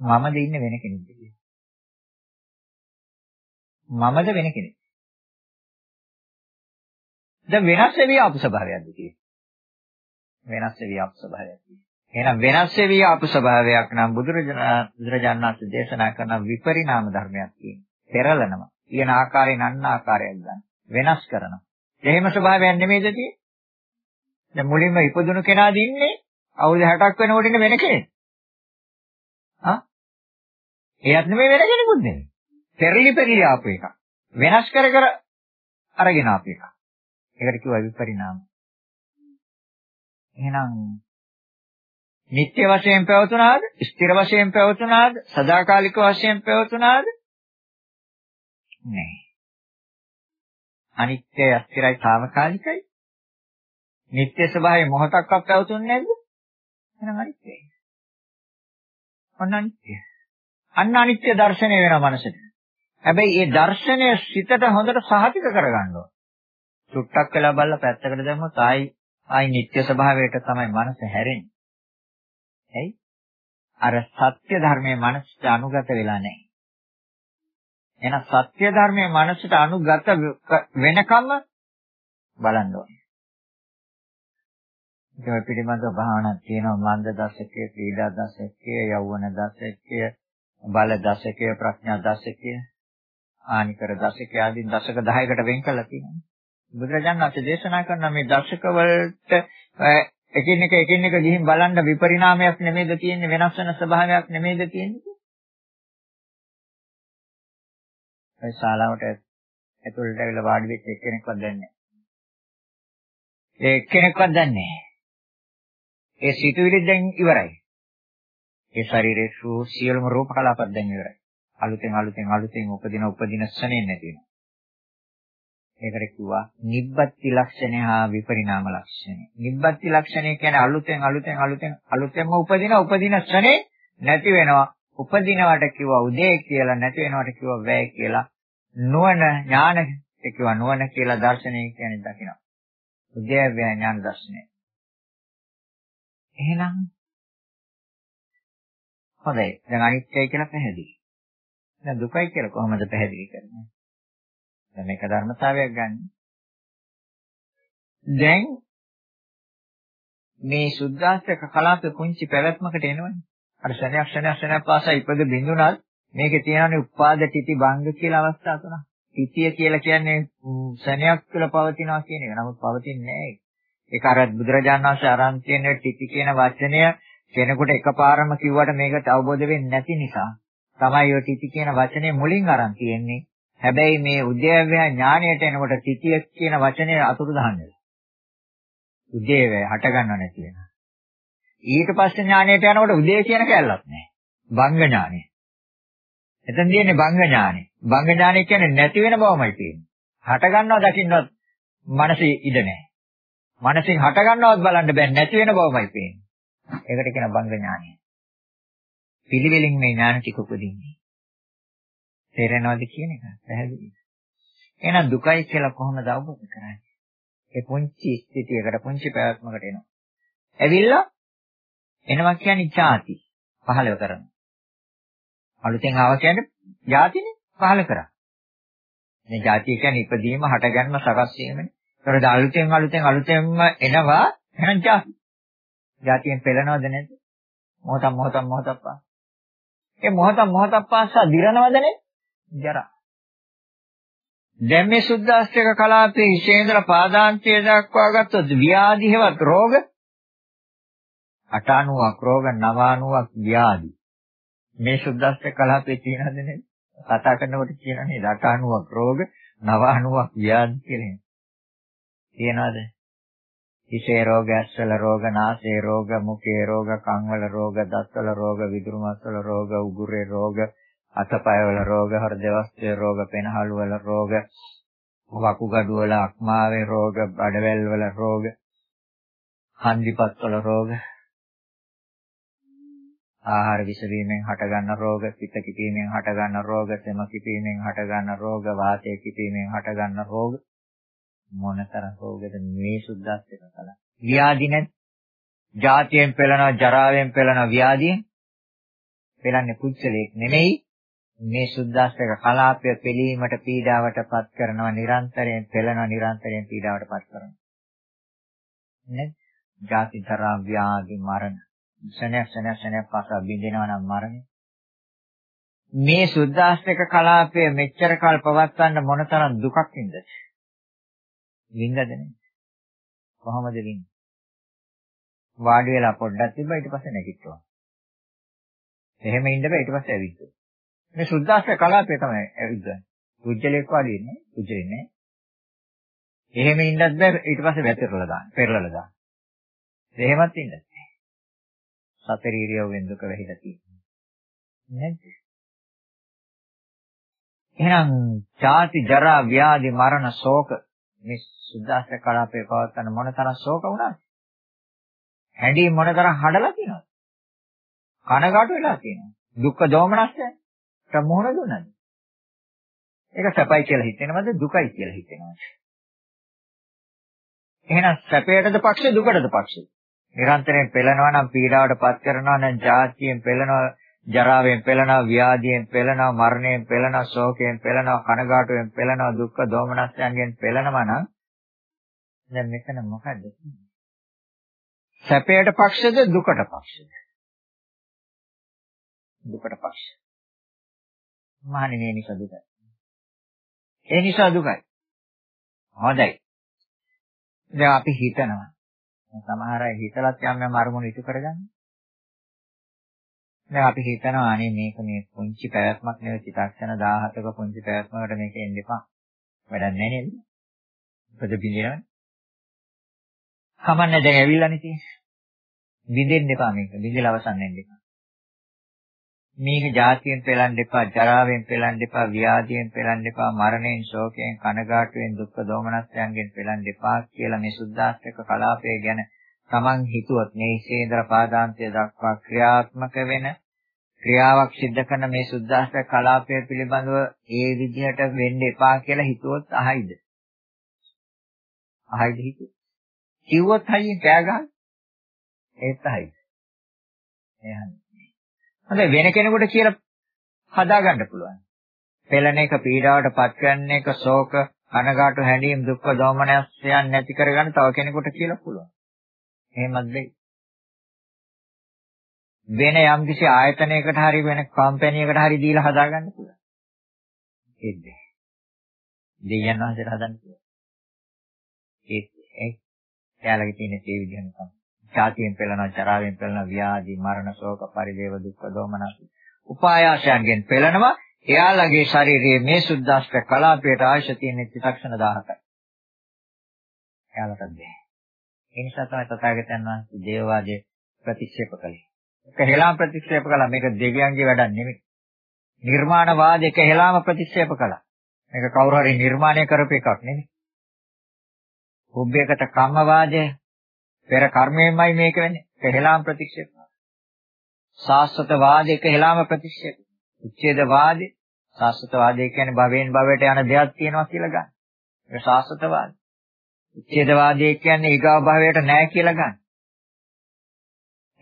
[SPEAKER 1] මමද ඉන්නේ වෙන කෙනෙක්ද කියලා. මමද වෙන කෙනෙක්. දැන් වෙනස් වෙවි ආපු ස්වභාවයක්ද කියන්නේ. වෙනස් වෙවි ආපු ස්වභාවයක් කියන්නේ. එහෙනම් වෙනස් වෙවි ආපු ස්වභාවයක් නම් බුදුරජාණන් වහන්සේ දේශනා කරන විපරිණාම ධර්මයක් කියන්නේ. පෙරලනවා. කියන ආකාරයෙන් අන්න ආකාරයක් ගන්න. වෙනස් කරනවා. එහෙම ස්වභාවයක් නෙමෙයිද තියෙන්නේ? දැන් මුලින්ම ඉපදුණු කෙනාද ඉන්නේ අවුරුදු 60ක් වෙනකොට ඉන්න වෙන කෙනෙක්. ආ? එයත් නෙමෙයි වෙන කෙනෙකුත් නෙමෙයි. පෙරලි පෙරලි ආපු එක. වෙනස් කර කර අරගෙන ආපු එක. ඒකට කිව්වා විපරිණාම. එහෙනම් නිත්‍ය වශයෙන් පැවතුනාද? ස්ථිර වශයෙන් පැවතුනාද? සදාකාලික වශයෙන් පැවතුනාද? නැහැ. අනිත්‍ය අස්තිරයි తాවකාලිකයි. නිත්‍ය ස්වභාවය මොහොතක්වත් පැවතුන්නේ නැද්ද? එහෙනම් අනිත්‍යයි. ඔන්න අනිත්‍ය. අන්න අනිත්‍ය දර්ශනය වෙනවා මනසට. හැබැයි ඒ දර්ශනය සිතට හොඳට සහතික කරගන්න ඕන. චුට්ටක් වෙලා බලලා පැත්තකට දැම්මොත් ආයි ආයි නිත්‍ය ස්වභාවයට තමයි මනස හැරෙන්නේ. ඇයි? අර සත්‍ය ධර්මයේ මනසට අනුගත වෙලා නැහැ. එහෙනම් සත්‍ය ධර්මයේ මනසට අනුගත වෙනකම් බලන්න ඕනේ. ඒක පිළිබඳව භාවනාවක් තියෙනවා මන්ද දශකයේ, ක්‍රීඩා දශකයේ, යෞවන දශකයේ, බල දශකයේ, ප්‍රඥා දශකයේ, ආනිකර දශකයේ ආදී දශක 10කට වෙන් කරලා තියෙනවා. බුදුරජාණන් වහන්සේ දේශනා කරන මේ දශක වලට එකින් එක එකින් එක ගිහින් බලන්න විපරිණාමයක් නෙමෙයිද තියෙන්නේ වෙනස් වෙන ස්වභාවයක් නෙමෙයිද තියෙන්නේ ඒ ශාලාවට ඇතුළට ඇවිල්ලා වාඩි වෙච්ච එක්කෙනෙක්වත් දන්නේ නැහැ. ඒ එක්කෙනෙක්වත් දන්නේ නැහැ. ඒ සිතුවිලි දැන් ඉවරයි. ඒ ශරීරයේ සියලුම රූප කලාපත් දැන් ඉවරයි. අලුතෙන් අලුතෙන් අලුතෙන් උපදින උපදින ශ්‍රණේ නැති වෙනවා. ඒකට කිව්වා නිබ්බත්ති ලක්ෂණය හා විපරිණාම ලක්ෂණය. නිබ්බත්ති ලක්ෂණය කියන්නේ අලුතෙන් අලුතෙන් අලුතෙන් අලුතෙන්ම උපදින උපදින ශ්‍රණේ නැති වෙනවා. උපදිනවට කිව්වා උදේ කියලා නැති වෙනවට කිව්වා වැය කියලා. නුවණ ඥාන කිව්වා නුවණ කියලා දර්ශනය කියන්නේ දකිනවා. උද්‍යව්‍ය ඥාන දර්ශනය. එහෙනම් හොඳයි. දැන් අනිත්‍යයි කියලා පැහැදිලි. දැන් දුකයි කියලා කොහොමද පැහැදිලි කරන්නේ? දැන් මේක ධර්මතාවයක් ගන්න. දැන් මේ සුද්ධාස්තක කලාපේ පුංචි පැවැත්මකට එනවනේ. අර ශරණයක් ශරණයක් ශරණයක් පාසා ඉපද බින්දුනත් මේකේ තියෙනනේ උපාද තිති භංග කියලා අවස්ථා තුනක්. තිතිය කියලා කියන්නේ ශරණයක් තුළ පවතිනවා කියන එක. නමුත් පවතින්නේ නැහැ. ඒක අර බුදුරජාණන් වහන්සේ අරන් තියෙන තිති කියන වචනය කෙනෙකුට එකපාරම කිව්වට මේකට අවබෝධ වෙන්නේ නැති නිසා තමයි ඔය තිති කියන වචනේ මුලින් අරන් තියෙන්නේ. හැබැයි මේ උද්‍යව්‍ය ඥාණයට එනකොට තිතිය කියන වචනේ අතුරු දහන්නේ. උද්‍යව්‍ය හට ගන්නව නැති වෙන. ඊට පස්සේ ඥාණයට යනකොට උදේ කියන කැලලක් නැහැ. භංග ඥාණය. එතෙන් තියෙන්නේ භංග ඥාණය. භංග ඥාණය කියන්නේ නැති වෙන බවමයි තියෙන්නේ. හට ගන්නව දකින්නවත් මනසේ ඉඩ නැහැ. මනසින් හට ගන්නවත් බලන්න බෑ නැති වෙන බවමයි පේන්නේ. ඒකට කියන භංග ඥාණය. පිළිවෙලින් මේ ඥාන ටික උපදින්නේ. තේරෙනවද කියන එක පැහැදිලිද? එහෙනම් දුකයි කියලා කොහොමද අවබෝධ කරන්නේ? ඒ පුංචි ස්ථිතියකට පුංචි ප්‍රයත්නකට එනවා. ඇවිල්ලා එනවා කියන්නේ ඡාති පහළ කරනවා. අලුතෙන් ආව කියන්නේ ඥාතිනේ පහළ කරා. මේ ඥාතිය කියන්නේ ඉපදීම, හටගන්න, සකස් වීමනේ. ඒතර අලුතෙන් අලුතෙන් අලුතෙන්ම එනවා එහෙනම් ඥාති. ඥාතියෙන් පෙළනවද නැද්ද? මොහොතක් මොහොතක් මොහොතක් පා. ඒ මොහොතක් මොහොතක් පාසා දිරනවද නැද්ද? ජරා. දැන් මේ සුද්දාස්තික කලාපයේ හිසේ ඉඳලා පාදාන්තය දක්වා ගත්තොත් ව්‍යාධි හේවත් රෝග 890ක් රෝග 990ක් ව්‍යාධි. මේ සුද්දාස්තික කලාපයේ තියෙනවද නේද? කතා කරනකොට කියන නේද 890ක් රෝග 990ක් ව්‍යාධි කියලා. තියෙනවද? හිසේ රෝග, ඇස්වල රෝග, නාසයේ රෝග, මුඛයේ රෝග, කන්වල රෝග, දත්වල රෝග, විදුරු මස්වල රෝග, උගුරේ රෝග, අතපයවල රෝග, හෘදවස්ත්‍රයේ රෝග, පෙනහළු වල රෝග, වකුගඩු වල අක්මාවේ රෝග, බඩවැල් වල රෝග, හන්දිපත් වල රෝග, ආහාර විස වීමෙන් හටගන්න රෝග, පිත කිපීමෙන් හටගන්න රෝග, සෙම කිපීමෙන් හටගන්න රෝග, වාතය කිපීමෙන් හටගන්න රෝග මොනතරම් රෝගද මේ සුද්දාස්තික කල. ව්‍යාධි නැත්. ජාතියෙන් පෙළනවා, ජරාවෙන් පෙළනවා ව්‍යාධියෙන්. පෙළන්නේ කුච්චලයක් නෙමෙයි මේ සුද්දාස්තක කලාපය පිළීමට පීඩාවට පත් කරනවා නිරන්තරයෙන් පෙළෙනවා නිරන්තරයෙන් පීඩාවට පත් කරනවා නේ ජාති තරා ව්‍යාධි මරණ ශනය ශනය ශනය පාසා බින්දෙනවා නම් මරණය මේ සුද්දාස්තක කලාපය මෙච්චර කල් පවත්වන්න මොනතරම් දුකක් වින්දද වින්දද නේ කොහොමද වින්ද වාඩි වෙලා පොඩ්ඩක් තිබ්බා ඊට පස්සේ නැගිට්ටුවා. එහෙම ඉන්න බෑ ඊට පස්සේ ඇවිත්. මේ සුද්දාස්ත්‍ර කලාපය තමයි ඇවිද්දන්නේ. උජ්ජලෙක් වගේ නේ. උජ්ජලෙ නේ. එහෙම ඉන්නත් බෑ ඊට පස්සේ වැතිරලා දාන්න. පෙරලලා දාන්න. එහෙමත් ඉන්නත් බෑ. සතර ඉරියව්වෙන් දුක වෙහිලා තියෙනවා. නේද? එහෙනම් ජාති ජරා ව්‍යාධි මරණ ශෝක මේ සුද්දාස්ත්‍ර කලාපේ පවත්තන මොනතරම් ශෝක වුණාද? හැඬි මොනතරම් හඩලා තියෙනවද? කනගාටු වෙලා තියෙනවා. දුක්ඛ දෝමනස්ස මොහොන දුන්නද? ඒක සැපයි කියලා හිතෙනවද දුකයි කියලා හිතෙනවද? එහෙනම් සැපයටද පක්ෂේ දුකටද පක්ෂේ? නිරන්තරයෙන් පෙළනවා නම් පීඩාවට පත් කරනවා නම් ජාතියෙන් පෙළනවා ජරාවෙන් පෙළනවා ව්‍යාධියෙන් පෙළනවා මරණයෙන් පෙළනවා ශෝකයෙන් පෙළනවා කනගාටුවෙන් පෙළනවා දුක්ඛ දෝමනස්යන්ගෙන් පෙළනවා නම් දැන් මෙතන මොකද්ද සැපයට පක්ෂද දුකට පක්ෂද? දුකට පක්ෂ. මහණෙනි මේ නිසා දුකයි. ඒ නිසා දුකයි. හොඳයි. දැන් අපි හිතනවා. සමහර අය හිතලත් යම් යම් අරමුණු ඉටු කරගන්නේ. දැන් අපි හිතනවා අනේ මේක මේ පුංචි පැවැත්මක් නෙවෙයි චිත්තක්ෂණ 17ක පුංචි පැවැත්මකට මේක එන්න එපා. වැඩක් නැහැ නේද? මොකද බින්දිනවනේ. කමන්නේ දැන් ඇවිල්ලානේ තියෙන්නේ. බින්දෙන්න එපා මේක. බින්දලා අවසන් වෙන්න එපා. මේක ජාතියෙන් පෙළන්න එපා, ජරාවෙන් පෙළන්න එපා, ව්‍යාධියෙන් පෙළන්න එපා, මරණයෙන්, ශෝකයෙන්, කනගාටුවෙන්, දුක්ඛ දෝමනස්යන්ගෙන් පෙළන්න එපා කියලා මේ සුද්ධාස්තක කලාපය ගැන Taman හිතුවොත් මේ ශේන්ද්‍ර පාදාන්තය දක්වා ක්‍රියාත්මක වෙන ක්‍රියාවක් සිද්ධ කරන මේ සුද්දාස්ත කලාපය පිළිබඳව ඒ විදිහට වෙන්න එපා කියලා හිතුවොත් අහයිද? අහයිද හිතුව? කිව්වොත් හයියෙන් කෑ ගහන? ඒත් අහයිද? එහෙනම්. හොඳයි වෙන කෙනෙකුට කියලා හදාගන්න පුළුවන්. පෙළන එක පීඩාවට පත් කරන එක ශෝක කනගාටු හැඬීම් දුක්ඛ දෝමනස්යන් නැති කරගන්න තව කෙනෙකුට කියලා පුළුවන්. එහෙමත් වෙයි. වෙන යම්කිසි ආයතනයකට හරි වෙන කම්පැනි එකකට හරි දීලා හදාගන්න පුළුවන්. ඒත් දෙයයන් වහන්සේට හදන්න පුළුවන්. ඒත් ඒ එයාලගේ තියෙන ඒ විදිහම තමයි. ඡාතියෙන් පෙළෙනවා, චරාවෙන් පෙළෙනවා, ව්‍යාධි, මරණ, ශෝක, පරිදේව, දුක්ඛ, දෝමනස්. උපායාසයන්ගෙන් පෙළෙනවා. එයාලගේ ශරීරයේ මේ සුද්දාස්ත්‍ර කලාපයට ආයශ තියෙන චිත්තක්ෂණ 17යි. එයාලට බැහැ. ඒ නිසා තමයි තථාගතයන් වහන්සේ දේවවාදයේ ප්‍රතික්ෂේප කළේ. ඒක හෙලාම ප්‍රතික්ෂේප කළා. මේක දෙවියන්ගේ වැඩක් නෙමෙයි. නිර්මාණවාද එක හෙලාම ප්‍රතික්ෂේප කළා. මේක කවුරු හරි නිර්මාණය කරපු එකක් නෙමෙයි. උබ්බේකට කම්මවාදය පෙර කර්මයෙන්මයි මේක වෙන්නේ. ඒක හෙලාම ප්‍රතික්ෂේප කළා. සාස්වත වාදයක හෙලාම ප්‍රතික්ෂේප. උච්ඡේද වාදේ සාස්වත වාදය කියන්නේ භවයෙන් භවයට යන දෙයක් තියෙනවා කියලා ගන්න. ඒක සාස්වත වාදය. උච්ඡේදවාදය කියන්නේ ඊගාව භාවයට නැහැ කියලා ගන්න.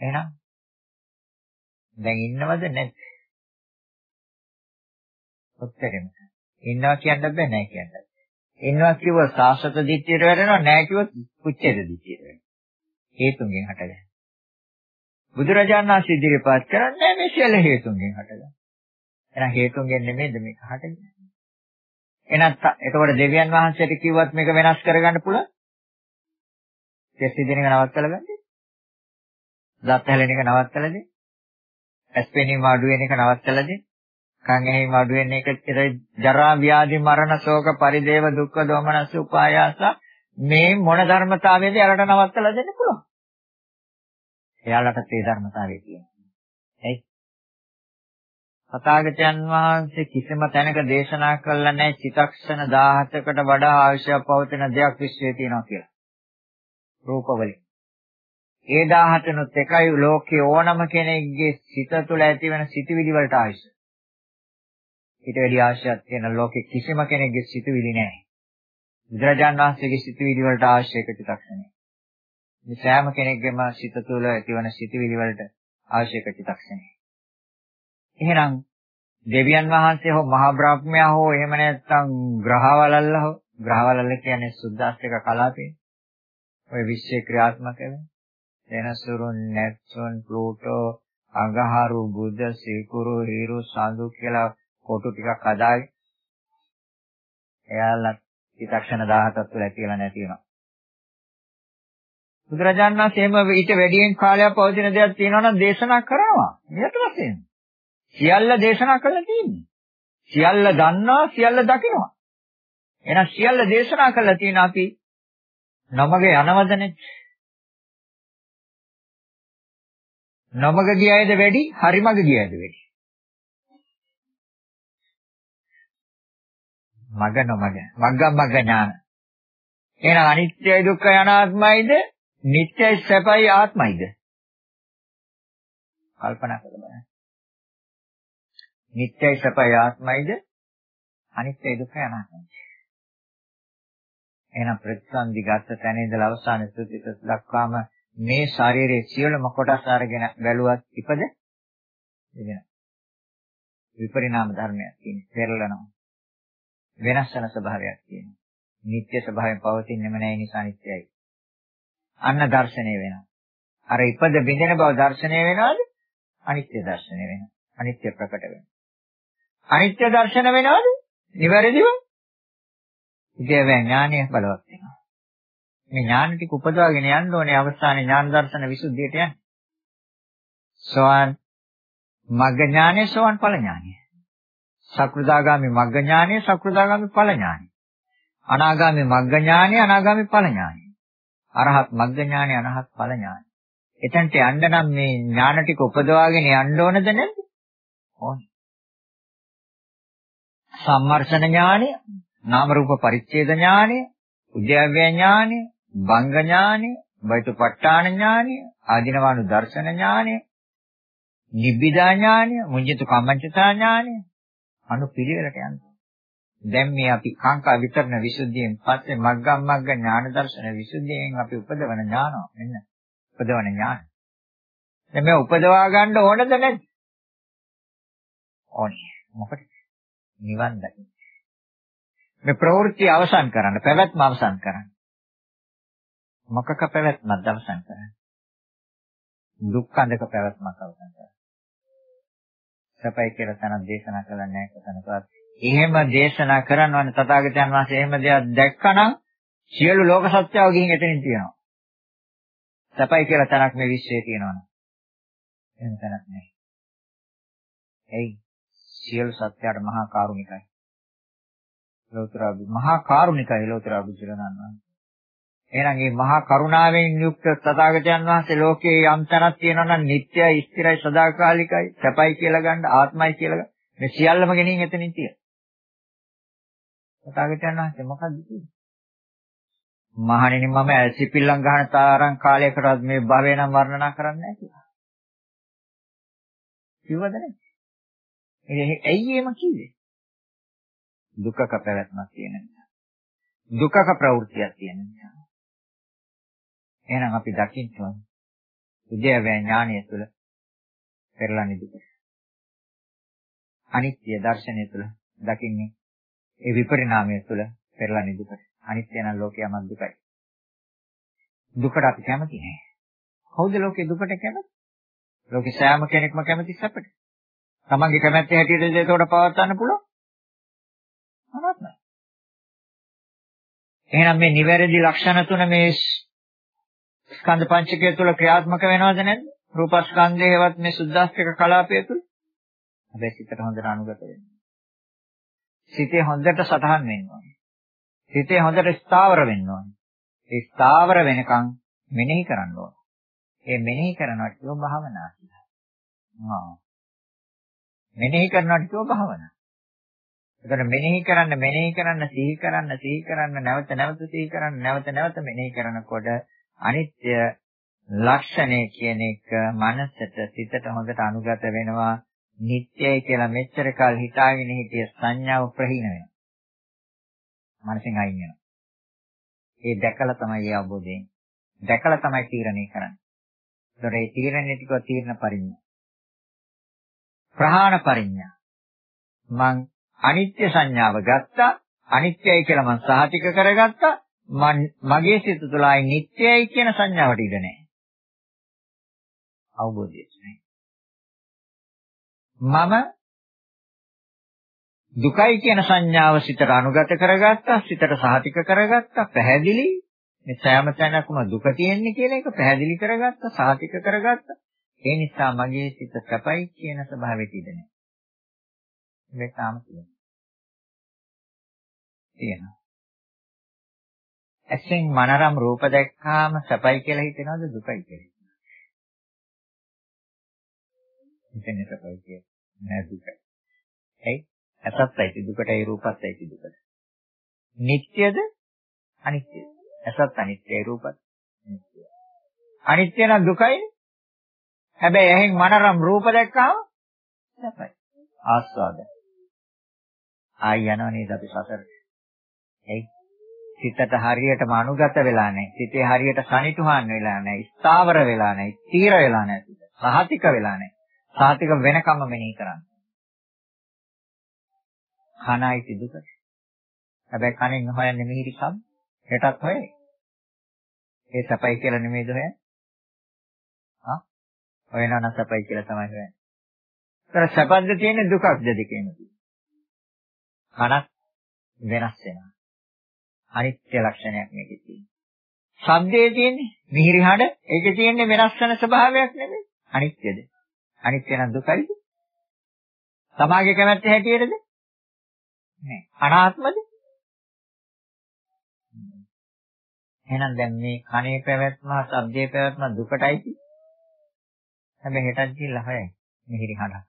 [SPEAKER 1] එහෙනම් දැන් ඉන්නවද නැද්ද? උත්තරෙම. ඉන්නවා කියන්න බෑ නැහැ කියන්න. ඉන්නවා කිව්ව සාසත දිට්ඨියට වැටෙනවා නැහැ කිව්වොත් උච්ඡේද දිට්ඨියට වැටෙනවා. හේතුන්ගෙන් හටගන්න. බුදුරජාණන් වහන්සේ ඉදිරිපත් කරන්නේ මේ සියලු හේතුන්ගෙන් හටගන්න. එහෙනම් හේතුන්ගෙන් නෙමෙයිද මේක හටගන්නේ? එහෙනම් එතකොට දෙවියන් වහන්සේට කිව්වත් මේක වෙනස් කරගන්න පුළුවන්. කෙස් දින එක නවත්තලා ගන්නේ. දත් හැලෙන එක නවත්තලා දෙන්න. ඇස් පෙනීම අඩු වෙන එක නවත්තලා දෙන්න. කන් ඇහිම අඩු වෙන එක ජරා ව්‍යාධි මරණ ශෝක පරිදේව දුක්ඛ දෝමනස් උපායාස මේ මොන ධර්මතාවයේද යාලට නවත්තලා දෙන්න පුළුවන්. එයාලට ඒ ධර්මතාවය තියෙනවා. එයි තථාගතයන් වහන්සේ කිසිම තැනක දේශනා කළා නැහැ චිතක්ෂණ 17කට වඩා අවශ්‍යව පවතින දෙයක් විශ්වයේ තියෙනවා කියලා. රූපවලින්. ඒ 17නුත් එකයි ලෝකේ ඕනම කෙනෙක්ගේ සිත තුළ ඇතිවන සිතුවිලි වලට අවශ්‍ය. ඊට වැඩි අවශ්‍යයක් තියෙන ලෝකේ කිසිම කෙනෙක්ගේ සිතුවිලි නැහැ. බුදුරජාණන් වහන්සේගේ සිතුවිලි වලට අවශ්‍ය එක චිතක්ෂණය. මේ සෑම කෙනෙක්ගේම සිත තුළ ඇතිවන සිතුවිලි වලට අවශ්‍ය එක චිතක්ෂණය. එහෙනම් දෙවියන් වහන්සේ හෝ මහා බ්‍රහ්මයා හෝ එහෙම නැත්නම් ග්‍රහවලල්ල හෝ ග්‍රහවලල්ල කියන්නේ සුද්දාස්තික කලාපේ. ඔය විශ්ව ක්‍රියාත්මක වෙන වෙනසුරුන් නැත්සොන් ප්ලූටෝ අඟහරු බුධ සිකුරු හිරු සඳු කියලා කොටු ටිකක් හදායි. එයාලා චිත්තක්ෂණ 17ක් තුළ ඇතිලා නැති වෙනවා. බුදුරජාණන් වහන්සේ එහෙම ඊට වැඩියෙන් කාලයක් පවතින දෙයක් තියෙනවා නම් දේශනා කරනවා. මෙයට වශයෙන්. සියල්ල දේශනා කරලා තියෙන්නේ. සියල්ල දන්නවා, සියල්ල දකිනවා. එහෙනම් සියල්ල දේශනා කරලා තියෙන අපි නමග යනවදනේ. නමග ගියයිද වැඩි, හරිමග ගියයිද වැඩි? මග නොමග. මග්ගම් මග්ග ඥාන. එහෙනම් අනිත්‍යයි දුක්ඛයි අනාත්මයිද? නිට්ටයයි සැපයි ආත්මයිද? කල්පනා කරලා නිට්ටයයි සැපයි ආත්මයිද? අනිත්‍යයි දුක්ඛයි අනාත්මයි. එහෙනම් ප්‍රතිසන්දි ගත තැන ඉඳලා අවසාන ස්තුතිත දක්වාම මේ ශරීරයේ සියලුම කොටස් අරගෙන බැලුවත් ඉපද දෙනවා. විපරිණාම ධර්මයක් තියෙන. පෙරලනවා. වෙනස් වෙන ස්වභාවයක් තියෙනවා. නිත්‍ය ස්වභාවයෙන් පවතින්නෙම නැහැ නිසා නිත්‍යයි. අන්න දර්ශනය වෙනවා. අර ඉපද බිඳෙන බව දර්ශනය වෙනවද? අනිත්‍ය දර්ශනය වෙනවා. අනිත්‍ය ප්‍රකට වෙනවා. අනිත්‍ය දර්ශන වෙනවද? නිවැරදිව? ඉතින් ඥානය බලවත් වෙනවා. මේ ඥාන ටික උපදවාගෙන යන්න ඕනේ අවස්ථාවේ ඥාන දර්ශන විසුද්ධියට යන්න. සෝවාන් මග්ග ඥානය සෝවාන් ඵල ඥානය. සක්‍රදාගාමි මග්ග ඥානය සක්‍රදාගාමි ඵල ඥානය. අනාගාමි මග්ග ඥානය අනාගාමි ඵල ඥානය. අරහත් මග්ග ඥානය අනහත් ඵල ඥානය. එතනට යන්න නම් මේ ඥාන ටික උපදවාගෙන යන්න ඕනද නැද්ද? ඕනේ. සම්මර්ෂණ ඥානය, නාම රූප පරිච්ඡේද ඥානය, උද්‍යව්‍ය ඥානය, භංග ඥානය, වෛතුපට්ඨාන ඥානය, ආධිනවානු දර්ශන ඥානය, නිබ්බිදා ඥානය, මුඤ්ඤිත කම්මංචතා ඥානය අනුපිළිවෙලට යනවා. දැන් මේ අපි කාංකා විතරණ විසුද්ධියෙන් පස්සේ මග්ගම් මග්ග ඥාන දර්ශන විසුද්ධියෙන් අපි උපදවන ඥාන මෙන්න උපදවන ඥාන. දැන් මේ උපදවා ගන්න ඕනද නැද්ද? ඕනේ. මොකද? නිවන් දකින්න. මේ ප්‍රවෘත්ති අවසන් කරන්න, පැවැත්ම අවසන් කරන්න. මොකක පැවැත්මක්ද අවසන් කරන්න? දුක්ඛඳක පැවැත්මක් අවසන් කරන්න. සපයි කියලා තනක් දේශනා කළා නැහැ කොතනකවත්. එහෙම දේශනා කරනවන තථාගතයන් වහන්සේ එහෙම දෙයක් දැක්කනම් සියලු ලෝක සත්‍යව ගිහින් එතනින් තියෙනවා. සපයි කියලා තනක් මේ විශ්වයේ තියෙනවනේ. එහෙම තනක් නැහැ. එයි සියලු සත්‍යයට මහා කරුණිකයි. ලෝතර මහා කරුණිකයි ලෝතර බුදුරණන් වහන්සේ. එහෙනම් මේ මහා කරුණාවෙන් යුක්ත තථාගතයන් වහන්සේ ලෝකයේ යම් තැනක් තියෙනවා නම් නිට්ටයයි ස්ථිරයි සදාකාලිකයි සැපයි කියලා ගන්න ආත්මයි කියලා ගන්න. මේ සියල්ලම ගෙනින් එතනින් තියෙනවා. තථාගතයන් වහන්සේ මොකක්ද කියන්නේ? මහණෙනි මම ඇසිපිල්ලම් ගන්න තරම් කාලයකටවත් මේ භවය නම් වර්ණනා කරන්නේ නැහැ කියලා. කිව්වද නැහැ? ඒ ඇයි එහෙම කිව්වේ? දුකක පැවැත්මක් තියෙන නිසා. දුකක ප්‍රවෘත්තියක් තියෙන නිසා. එහෙනම් අපි දකින්න ඕනේ. උද්‍යවය ඥානය තුළ පෙරලන්නේ දුක. අනිත්‍ය දර්ශනය තුළ දකින්නේ ඒ විපරිණාමය තුළ පෙරලන්නේ දුක. අනිත්‍ය නම් ලෝකයම දුකයි. දුකට අපි කැමති නෑ. කවුද ලෝකේ දුකට කැමති? ලෝකේ සෑම කෙනෙක්ම කැමති සැපට. තමන්ගේ කැමැත්ත හැටියට ඒකට පවත් ගන්න පුළුවන්. අනාත්මයි. එහෙනම් මේ නිවැරදි ලක්ෂණ තුන මේ ස්කන්ධ පංචකය තුළ ක්‍රියාත්මක වෙනවද නැද්ද? රූපස්කන්ධයවත් මේ සුද්දාස්තික කලාපය තුළ. හැබැයි සිතට හොඳට අනුගත වෙන්න. සිතේ හොඳට සටහන් වෙන්න ඕනේ. සිතේ හොඳට ස්ථාවර වෙන්න ඕනේ. ඒ ස්ථාවර වෙනකන් මෙනෙහි කරන්න ඕනේ. ඒ මෙනෙහි කරනවට කියව භාවනා කියලා. ආ. මෙනෙහි කරනවට කියව භාවනා. එතන මෙනෙහි කරන්න මෙනෙහි කරන්න සිහි කරන්න සිහි කරන්න නැවත නැවත සිහි කරන්න නැවත නැවත මෙනෙහි කරනකොට අනිත්‍ය ලක්ෂණය කියන එක මනසට සිතට හොඳට අනුගත වෙනවා නිට්ටයයි කියලා මෙච්චර කල් හිතාගෙන හිටිය සංඥාව ප්‍රහීන වෙනවා. මනසෙන් අයින් වෙනවා. ඒ දැකලා තමයි ඒ අවබෝධයෙන්. දැකලා තමයි තීරණය කරන්නේ. ඒතර ඒ තීරණය ටික තීරණ පරිඥා. ප්‍රහාණ පරිඥා. මං අනිත්‍ය සංඥාව ගත්තා. අනිත්‍යයි කියලා මං සාහිතික කරගත්තා. මගේ සිත තුළයි නිට්ටයයි කියන සංඥාවට ඉඩ නැහැ. අවබෝධය නැහැ. මම දුකයි කියන සංඥාව සිතට අනුගත කරගත්තා, සිතට සහතික කරගත්තා, පැහැදිලි. මේ සෑම තැනකම දුක තියෙන්නේ කියන එක පැහැදිලි කරගත්ත, සාතික කරගත්ත. ඒ නිසා මගේ සිත සැපයි කියන ස්වභාවයට ඉඳ නැහැ. මේක තාම තියෙනවා. තියෙනවා. ඇසෙන් මනරම් රූප දැක්කාම සැපයි කියලා හිතෙනවද දුකයි කියලා හිතෙනවද? හිතන්නේ සැපයි කියලා. නෑ දුකයි. ඇයි? ඇසත්යි දුකටයි රූපත්යි දුකට. නිට්ටයද? අනිත්‍යද? ඇසත් අනිත්‍යයි රූපත් අනිත්‍යයි. අනිත්‍ය නම් දුකයි. හැබැයි එහෙන් මනරම් රූප දැක්කම සැපයි. ආස්වාදයි. ආය යනවා නේද අපි සසරට. එයි සිතට හරියටම අනුගත වෙලා නැහැ. සිතේ හරියට සනිටුහන් වෙලා නැහැ. ස්ථාවර වෙලා නැහැ. ස්ථීර වෙලා නැහැ. සහතික වෙලා නැහැ. සහතික වෙනකම්ම මෙනෙහි කරන්න. කනයි දුකට. හැබැයි කනෙන් හොයන්නේ මිහිරි ශබ්ද. හෙටත් හොයයි. ඒ සපයි කියලා නෙමෙයිද හොයන්නේ? ආ? හොයනවා නම් සපයි කියලා තමයි හොයන්නේ. ඒතර සපද්ද තියෙන්නේ දුකක්ද දෙකේම කනක් වෙනස් වෙනවා. අනිත්‍ය ලක්ෂණයක් මේකේ තියෙන්නේ. ශබ්දයේ තියෙන්නේ මිහිරි හඬ ඒකේ තියෙන්නේ වෙනස් වෙන ස්වභාවයක් නෙමෙයි. අනිත්‍යද? අනිත්‍ය නම් දුකයිද? සමාගයේ කැමැත්ත හැටියටද? නෑ. අනාත්මද? එහෙනම් දැන් මේ කනේ පැවැත්ම ශබ්දයේ පැවැත්ම දුකටයි තියෙන්නේ. හැබැයි හෙටත් ගිහිල්ලා හොයයි මිහිරි හඬක්.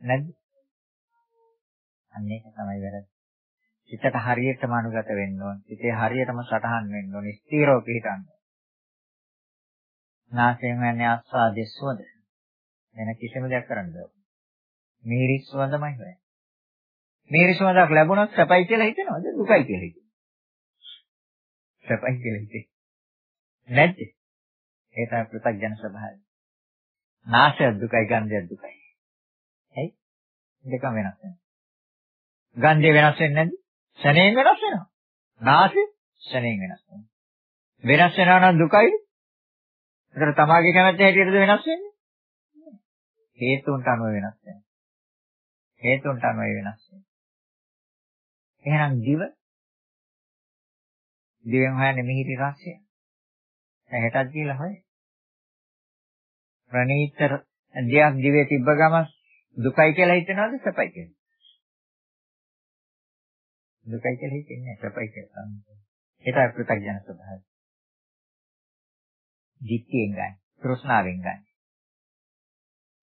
[SPEAKER 1] නැද්ද? අන්න ඒක තමයි වැරද්ද. සිතට හරියටම අනුගත වෙන්න ඕන. සිතේ හරියටම සටහන් වෙන්න ඕන. ස්ථීරව පිහිටන්න. නාසයෙන් යන්නේ ආස්වාදයේ සුවඳ. වෙන කිසිම දෙයක් කරන්න බෑ. මිහිරි සුවඳමයි හොයන්නේ. මිහිරි සුවඳක් ලැබුණොත් සැපයි කියලා හිතෙනවද? දුකයි කියලා හිතෙනවද? සැපයි කියලා හිතේ. නැද්ද? ඒ තමයි පෘථග්ජන ස්වභාවය. නාසය දුකයි, ගන්ධය දුකයි. ඇයි? දෙකම වෙනස් වෙනවා. ගන්ධය වෙනස් වෙන්නේ නැද්ද? ශරණයෙන් වෙනස් වෙනවා. නාසය ශරණයෙන් වෙනස් වෙනවා. වෙනස් වෙනවා නම් දුකයි. ඒතර තමාගේ කැමැත්ත හැටියටද වෙනස් වෙන්නේ? හේතුන්ට අනුව වෙනස් වෙනවා. හේතුන්ට අනුව වෙනස් වෙනවා. එහෙනම් දිව දිවෙන් හොයන්නේ මිහිරි රසය. දැන් හෙටත් කියලා හොය. ප්‍රණීතර දෙයක් දිවේ තිබ්බ ගම දුකයි කියලා හිතනවද සැපයි කියලා? දුකයි කියලා හිතන්නේ සැපයි කියලා. ඒකයි පෘථග්ජන ස්වභාවය. දික්තියෙන් ගන්න. තෘෂ්ණාවෙන් ගන්න.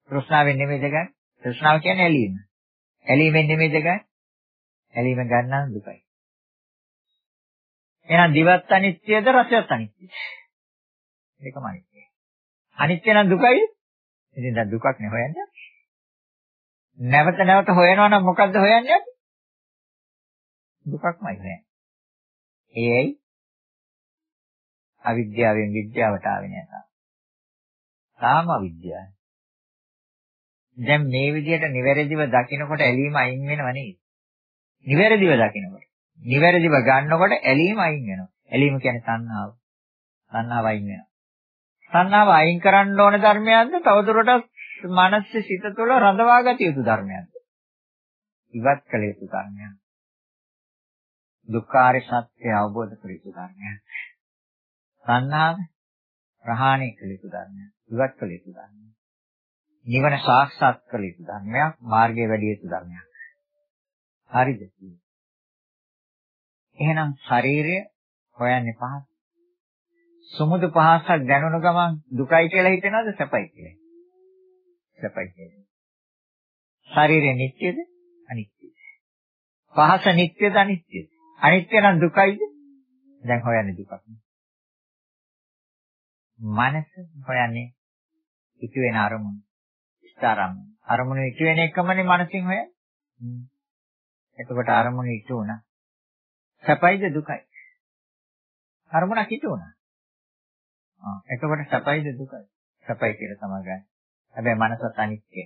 [SPEAKER 1] තෘෂ්ණාවෙන් නෙමෙයිද ගන්න? තෘෂ්ණාව කියන්නේ ඇලීම. ඇලීමෙන් නෙමෙයිද ගන්න? ඇලීම ගන්නා දුකයි. එහෙනම් දිවත් අනිත්‍යද රසයත් අනිත්‍යද? ඒකම අනිත්‍යයි. අනිත්‍ය නම් දුකයි. ඉතින් දැන් දුකක් නේ හොයන්නේ. නැවත නැවත හොයනවා නම් මොකද්ද හොයන්නේ? දුකක්මයි හොයන්නේ. ඒයි අවිද්‍යාවෙන් විද්‍යාවට ආවේ නෑ. තාම අවිද්‍යාවයි. දැන් මේ විදිහට නිවැරදිව දකිනකොට ඇලීම අයින් වෙනව නේද? නිවැරදිව දකිනකොට. නිවැරදිව ගන්නකොට ඇලීම අයින් වෙනවා. ඇලීම කියන්නේ තණ්හාව. තණ්හාව අයින් වෙනවා. තණ්හාව අයින් කරන්න ඕන ධර්මයක්ද තවදුරටත් මනස සිත තුළ රඳවා ගත යුතු ධර්මයක්ද? ඉවත් කළ යුතු ධර්මයක්. දුක්ඛාරය සත්‍ය අවබෝධ කර යුතු ධර්මයක්. තණ්හාව ප්‍රහාණය කළ යුතු ධර්මයක්. ඉවත් කළ යුතු ධර්මයක්. නිවන සාක්ෂාත් කළ යුතු ධර්මයක්. මාර්ගයේ වැඩි යුතු ධර්මයක්. හරිද? එහෙනම් ශරීරය හොයන්නේ පහස. සුමුදු පහසක් දැනුණු ගමන් දුකයි කියලා හිතනවද සැපයි කියලා? සැපයි කියලා. ශරීරය නිට්ටයද? අනිත්‍යද? පහස නිට්ටයද අනිත්‍යද? අනිත්‍ය නම් දුකයිද? දැන් හොයන්නේ දුකක්. මනස හොයන්නේ ඉති වෙන අරමුණු. ස්ථාරම්. අරමුණු ඉති වෙන එකමනේ මනසින් හොයන්නේ. එතකොට අරමුණු ඉති උනා. සැපයිද දුකයි? අරමුණක් හිතුණා. ආ එතකොට සැපයිද දුකයි? සැපයි කියලා තමයි ගන්න. හැබැයි මනසත් අනිත්‍යයි.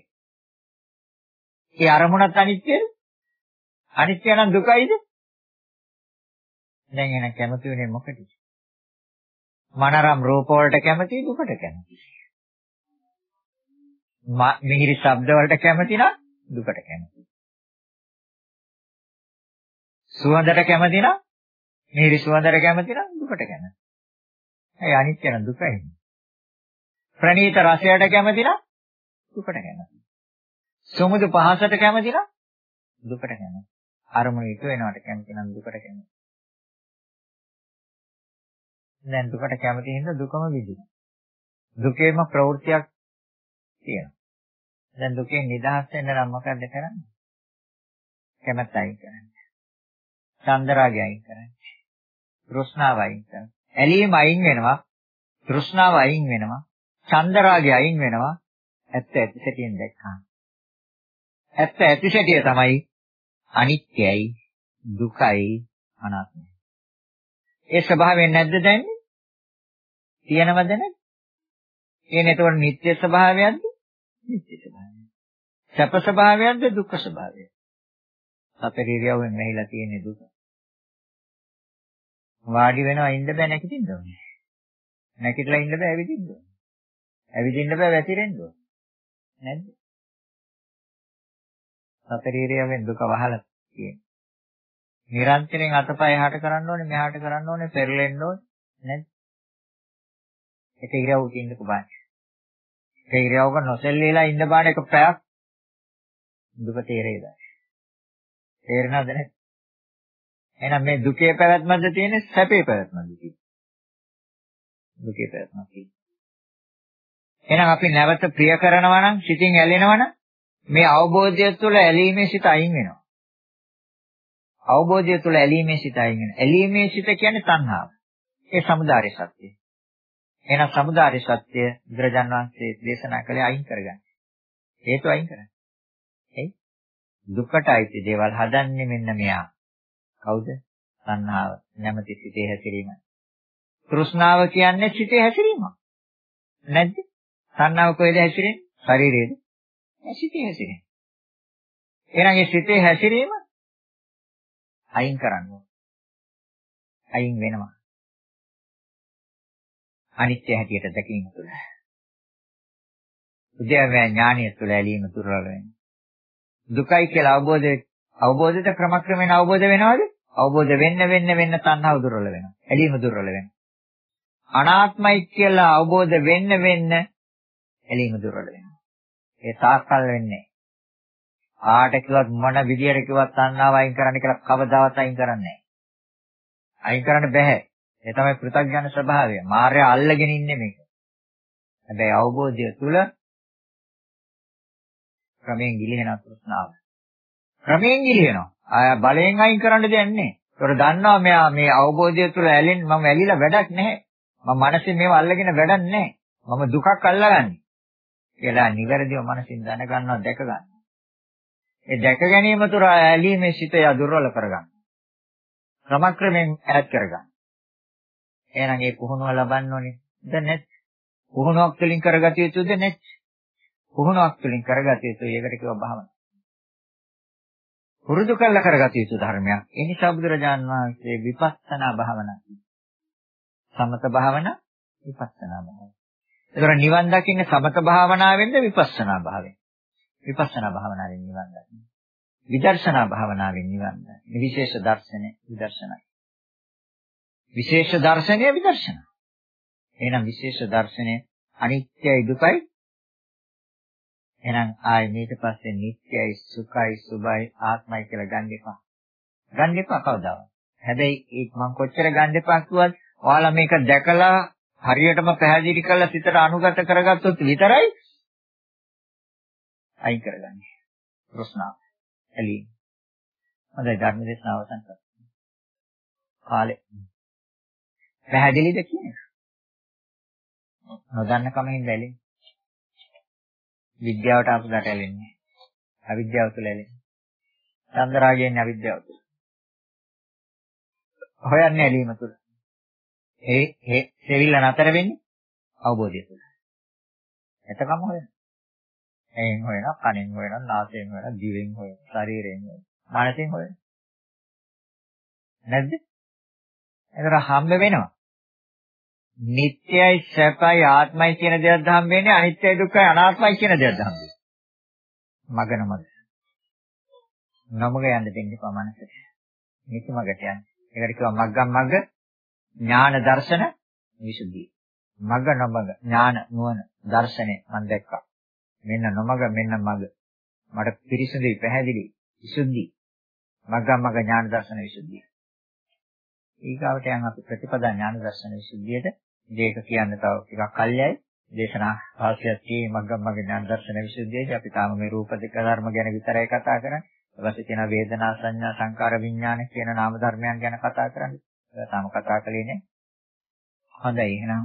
[SPEAKER 1] ඒ අරමුණත් අනිත්‍යද? අනිත්‍ය නම් දුකයිද? දැන් එන කැමති වෙන්නේ මොකටද? මනරම් රූප වලට කැමති දුකට කැමති. මිහිරි ශබ්ද වලට කැමති නම් දුකට කැමති. සුවඳට කැමති නම් මිහිරි සුවඳට කැමති නම් දුකට කැමති. ඒ අනිත්‍ය නම් දුකයි. ප්‍රණීත රසයට කැමති නම් දුකට කැමති. සුමුදු පහසට කැමති නම් දුකට කැමති. අරමුණ ඉතු වෙනවට කැමති නම් දුකට කැමති. දැන් දුකට කැමති හින්දා දුකම විඳිනවා. දුකේම ප්‍රවෘත්තියක් තියෙනවා. දැන් දුකෙන් නිදහස් වෙන්න නම් මොකද්ද කරන්නේ? කැමැත්ත අයින් කරන්න. චන්දරාගය අයින් කරන්න. තෘෂ්ණාව අයින් කරන්න. ඇලීම අයින් වෙනවා. තෘෂ්ණාව අයින් වෙනවා. චන්දරාගය අයින් වෙනවා. ඇත්ත ඇති සැටියෙන් දැක්කා. ඇත්ත ඇති සැටිය තමයි අනිත්‍යයි, දුකයි, අනාත්මයි. ඒ ස්වභාවයෙන් නැද්ද දැන්නේ? තියෙනවද නැද්ද? එන්නේ එතකොට නිත්‍ය ස්වභාවයක්ද? නිත්‍ය ස්වභාවය. සැප ස්වභාවයක්ද දුක්ඛ ස්වභාවයක්ද? සතරීරියවෙන් මෙහිලා තියෙන දුක. වාඩි වෙනවා ඉන්න බෑ නැගිටින්න ඕනේ. නැගිටලා ඉන්න බෑ ඇවිදින්න ඕනේ. ඇවිදින්න බෑ වැතිරෙන්න ඕනේ. නැද්ද? සතරීරියවෙන් දුක වහලා තියෙනවා. නිරන්තරයෙන් අතපය එහාට කරන්න ඕනේ මෙහාට කරන්න ඕනේ පෙරලෙන්න ඕනේ නැද්ද? ඒක ඉරවුක ඉන්නකෝ බෑ. ඒක ඉරවුක නොසෙල්ලීලා ඉන්න බාන එක පැයක් දුක තේරෙයිද? තේරෙනවද නැද්ද? එහෙනම් මේ දුකේ පැවැත්මද තියෙන්නේ සැපේ පැවැත්මද තියෙන්නේ? දුකේ පැවැත්මක් තියෙන්නේ. එහෙනම් අපි නැවත ප්‍රිය කරනවා නම් සිතින් ඇලෙනවා නම් මේ අවබෝධය තුළ ඇලීමේ සිත අයින් වෙනවා. අවබෝධය තුළ ඇලීමේ සිත අයින් වෙනවා. ඇලීමේ සිත කියන්නේ තණ්හාව. ඒ සමුදාය සත්‍යය. එහෙනම් සමුදාය සත්‍ය බුදුරජාන් වහන්සේ දේශනා කළේ අයින් කරගන්න. හේතු අයින් කරන්න. එයි දුකට අයිති දේවල් හදන්නේ මෙන්න මෙයා. කවුද? තණ්හාව නැමැති සිතේ හැසිරීම. තෘෂ්ණාව කියන්නේ සිතේ හැසිරීම. නැද්ද? තණ්හාව කොහෙද හැසිරෙන්නේ? ශරීරයේද? සිතේ හැසිරෙන්නේ. එහෙනම් ඒ සිතේ හැසිරීම අයින් කරන්න. අයින් වෙනවා. අනිත්‍ය හැටියට දැකීම තුළ. උද්‍යවය ඥානිය තුළ ඇලීම දුර්වල වෙනවා. දුකයි කියලා අවබෝධය අවබෝධයට ක්‍රමක්‍රමයෙන් අවබෝධ වෙනවද? අවබෝධ වෙන්න වෙන්න වෙන්න තණ්හාව දුර්වල වෙනවා. ඇලීම දුර්වල වෙනවා. අනාත්මයි කියලා අවබෝධ වෙන්න වෙන්න ඇලීම දුර්වල වෙනවා. ඒ තාක්කල් වෙන්නේ ආට කිව්වත් මොන විදියට කිව්වත් තණ්හාව අයින් කරන්න කියලා කවදාවත් අයින් කරන්නේ නැහැ. අයින් කරන්න බෑ. ඒ තමයි පෘථග්ජන ස්වභාවය. මායя අල්ලගෙන ඉන්නේ මේක. හැබැයි අවබෝධය තුල ක්‍රමයෙන් ගිලිහෙන තෘෂ්ණාව. ක්‍රමයෙන් ගිලිහෙනවා. ආය බලයෙන් අයින් කරන්න දෙයක් නැහැ. ඒතකොට දන්නවා මෙයා මේ අවබෝධය තුල ඇලෙන් මම ඇලිලා වැඩක් නැහැ. මම මනසින් මේව අල්ලගෙන වැඩක් නැහැ. මම දුකක් අල්ලගන්නේ. කියලා නිවැරදිව මනසින් දැනගන්නවා දැක ගන්නවා. ඒ දැක ගැනීම තුර ඇලීමේ සිත ය දුර්වල කරගන්න. ක්‍රමක්‍රමයෙන් ඈත් කරගන්න. එහෙනම් ඒ පුහුණුව ලබන්න ඕනේ. දැන් නැත්. පුහුණුවක් තුළින් කරගත යුතුද නැත්? පුහුණුවක් තුළින් කරගත යුතුයි. ඒකට කියව භාවනාව. පුරුදු කරලා කරගත යුතු ධර්මයක්. ඒ නිසා බුදුරජාන් වහන්සේ විපස්සනා භාවනා සමත භාවනා විපස්සනා භාවනා. ඒතර නිවන් දකින්න සමත භාවනාවෙන්ද විපස්සනා භාවයෙන්. විපස්සනා භාවනාවෙන් නිවන් දකින්න. විදර්ශනා භාවනාවෙන් නිවන් දකින්න. විශේෂ දර්ශනය විදර්ශනයි. විශේෂ දර්ශනය විදර්ශනා. එහෙනම් විශේෂ දර්ශනය අනිත්‍යයි දුකයි. එහෙනම් ආයේ ඊට පස්සේ නිට්ටයයි සුඛයි සුභයි ආත්මයි කියලා ගන්න එපා. ගන්න එපා කවදාවත්. හැබැයි ඒ මම කොච්චර ගන්න එපා කිව්වත් ඔයාලා මේක දැකලා හරියටම පැහැදිලි කරලා සිතට අනුගත කරගත්තොත් විතරයි අයින් කරගන්නේ. ප්‍රශ්නාව. ඇලීම. හොඳයි ධර්ම දේශනාව අවසන් කරමු. කාලේ. පැහැදිලිද කියන්නේ? නොදන්න කමෙන් බැලෙන්නේ. විද්‍යාවට අපලට ඇලෙන්නේ. අවිද්‍යාව තුළ ඇලෙන්නේ. චන්දරාගයෙන් අවිද්‍යාව තුළ. හොයන්නේ ඇලීම තුළ. ඒ ඒ සෙවිල්ල නතර වෙන්නේ අවබෝධය තුළ. එතකම හොයන. එයින් හොයනවා, කනෙන් හොයනවා, නාසයෙන් හොයනවා, දිවෙන් හොයනවා, ශරීරයෙන් හොයනවා, මනසෙන් හොයනවා. නැද්ද? ඒතර හම්බ වෙනවා. නිට්ටයයි සැපයි ආත්මයි කියන දේවල් හම්බ වෙන්නේ අනිත්‍යයි දුක්ඛයි අනාත්මයි කියන දේවල් හම්බ වෙන්නේ. මගනමද. නමග යන්න දෙන්න එපා මනසට. නිසි මගට යන්න. ඒකට කියවා මග්ගම් මග්ග ඥාන දර්ශන විසුද්ධිය. මග නොමග ඥාන නුවණ දර්ශනය මම දැක්කා. මෙන්න නොමග මෙන්න මග. මට පිරිසිදුයි පැහැදිලි විසුද්ධි. මග්ගම් මග ඥාන දර්ශන විසුද්ධිය. ඊගාවට යන් අපි ප්‍රතිපදා ඥාන දර්ශන විසුද්ධියට මේක කියන්න තව ටිකක් කල්යයි. දේශනා භාෂයක් tie මග්ගම් මග ඥාන දර්ශන විසුද්ධියේදී අපි තාම මේ රූප දෙක ධර්ම ගැන විතරයි කතා කරන්නේ. ඊපස්සේ තියෙන වේදනා සංඥා සංකාර විඥාන කියන නාම ධර්මයන් ගැන කතා කරන්නේ. ඒක තාම කතා කළේ නෑ. හොඳයි එහෙනම්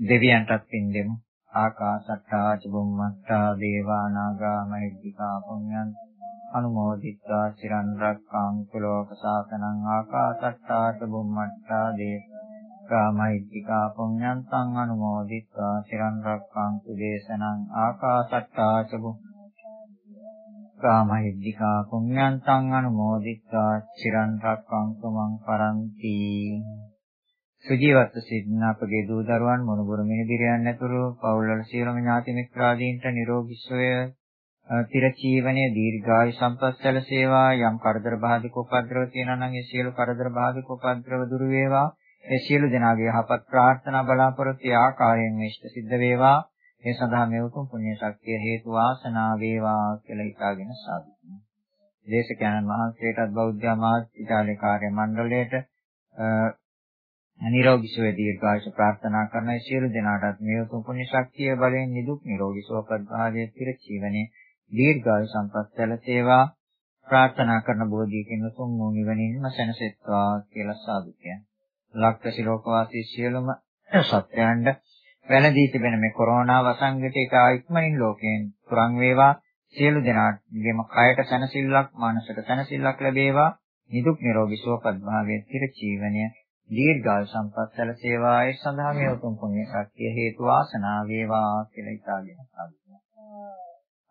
[SPEAKER 1] දෙවියන්ටත් පින් දෙමු. ආකාශට්ටා චුම්මට්ටා දේවා නාග මහිද්దికා පුඤ්ඤං අනුමෝදිත්වා සිරන් රැක්කාං කුලෝක සාසනං ආකාසට්ටාත බුම්මට්ටා දේශා මෛත්‍තිකා පුඤ්ඤන්තං අනුමෝදිත්වා සිරන් රැක්කාං කුදේශනං ආකාසට්ටාත කාමහිද්దికා පුඤ්ඤන්තං අනුමෝදිත්වා චිරන් රැක්කාං තුමන් පරන්ති සුජීවත්ව සිටින අපගේ දූ දරුවන් මොනුබුරු මිහිදිරයන් ඇතුළු පවුල්වල සියලුම ඥාති මිත්‍රාදීන්ට නිරෝගී සුවය තිරචීවනයේ දීර්ඝායු සම්පත් සැලසේවා යම් කරදර බාධක උපද්‍රව තියෙනවා නම් ඒ සියලු කරදර බාධක උපද්‍රව දුරු වේවා. ඒ සියලු දෙනාගේ යහපත් ප්‍රාර්ථනා බලාපොරොත්තු ආකාරයෙන් ඉෂ්ට සිද්ධ වේවා. ඒ සඳහා මේ උතුම් පුණ්‍ය ශක්තිය හේතු වාසනා වේවා කියලා හිතාගෙන සාදුනා දේශකයන්න් වහන්සේටත් බෞද්ධ ආමාත්‍ය ඉතාලේ කාර්ය මණ්ඩලයට නිරෝගී සුවය දීර්ඝායුෂ ප්‍රාර්ථනා කරන සියලු දෙනාටත් මේ උතුම් පුණ්‍ය ශක්තිය බලයෙන් නිදුක් නිරෝගී සුවපත් භාවයේ පිර ජීවනයේ දීර්ඝායු සම්පත් සැලසේවා ප්‍රාර්ථනා කරන බෝධියකින් උතුම් වූ නිවනින්ම සැනසෙත්වා කියලා සාදු කියන. ලක්කසි ලෝකවාසී සියලුම සත්‍යයන්ට වැළඳී තිබෙන මේ කොරෝනා වසංගතයක ඉක්මනින් ලෝකයෙන් තුරන් වේවා සියලු දෙනාගේම කයට සැනසෙල්ලක් මානසික සැනසෙල්ලක් ලැබේවා නිදුක් නිරෝගී සුවපත් භාවයේ පිර ජීවනයේ දීර්ඝායු සම්පත් සැලසේවා ඒ සඳහා මේ උතුම් පුණ්‍ය ශක්තිය හේතු වාසනා වේවා කියලා ඉතාලගෙන සාදුනා.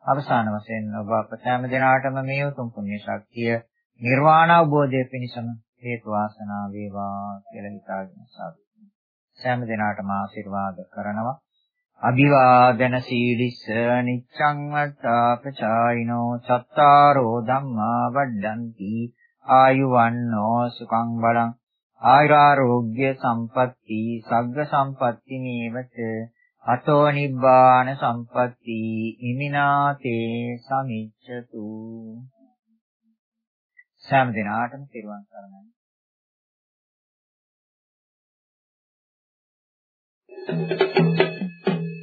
[SPEAKER 1] අවසාන වශයෙන් ඔබ අප සෑම දිනාටම මේ උතුම් පුණ්‍ය ශක්තිය නිර්වාණ අවබෝධය පිණිසම හේතු වාසනා වේවා කියලා ඉතාලගෙන සාදුනා. සෑම දිනාටම ආශිර්වාද කරනවා. අභිවාදන සීලිස්ස නිච්ඡං වත්තාපචායිනෝ සත්තාරෝ ධම්මා වඩ්ඩಂತಿ ආයුවන්නෝ සුඛං බලං ආයුරාෝග්‍ය සම්පatti සග්ග සම්පatti නේවත අතෝ නිබ්බාන සම්පatti ඉමිනාතේ සමිච්ඡතු සෑම දිනාටම පිරුවන් සරණයි Thank you.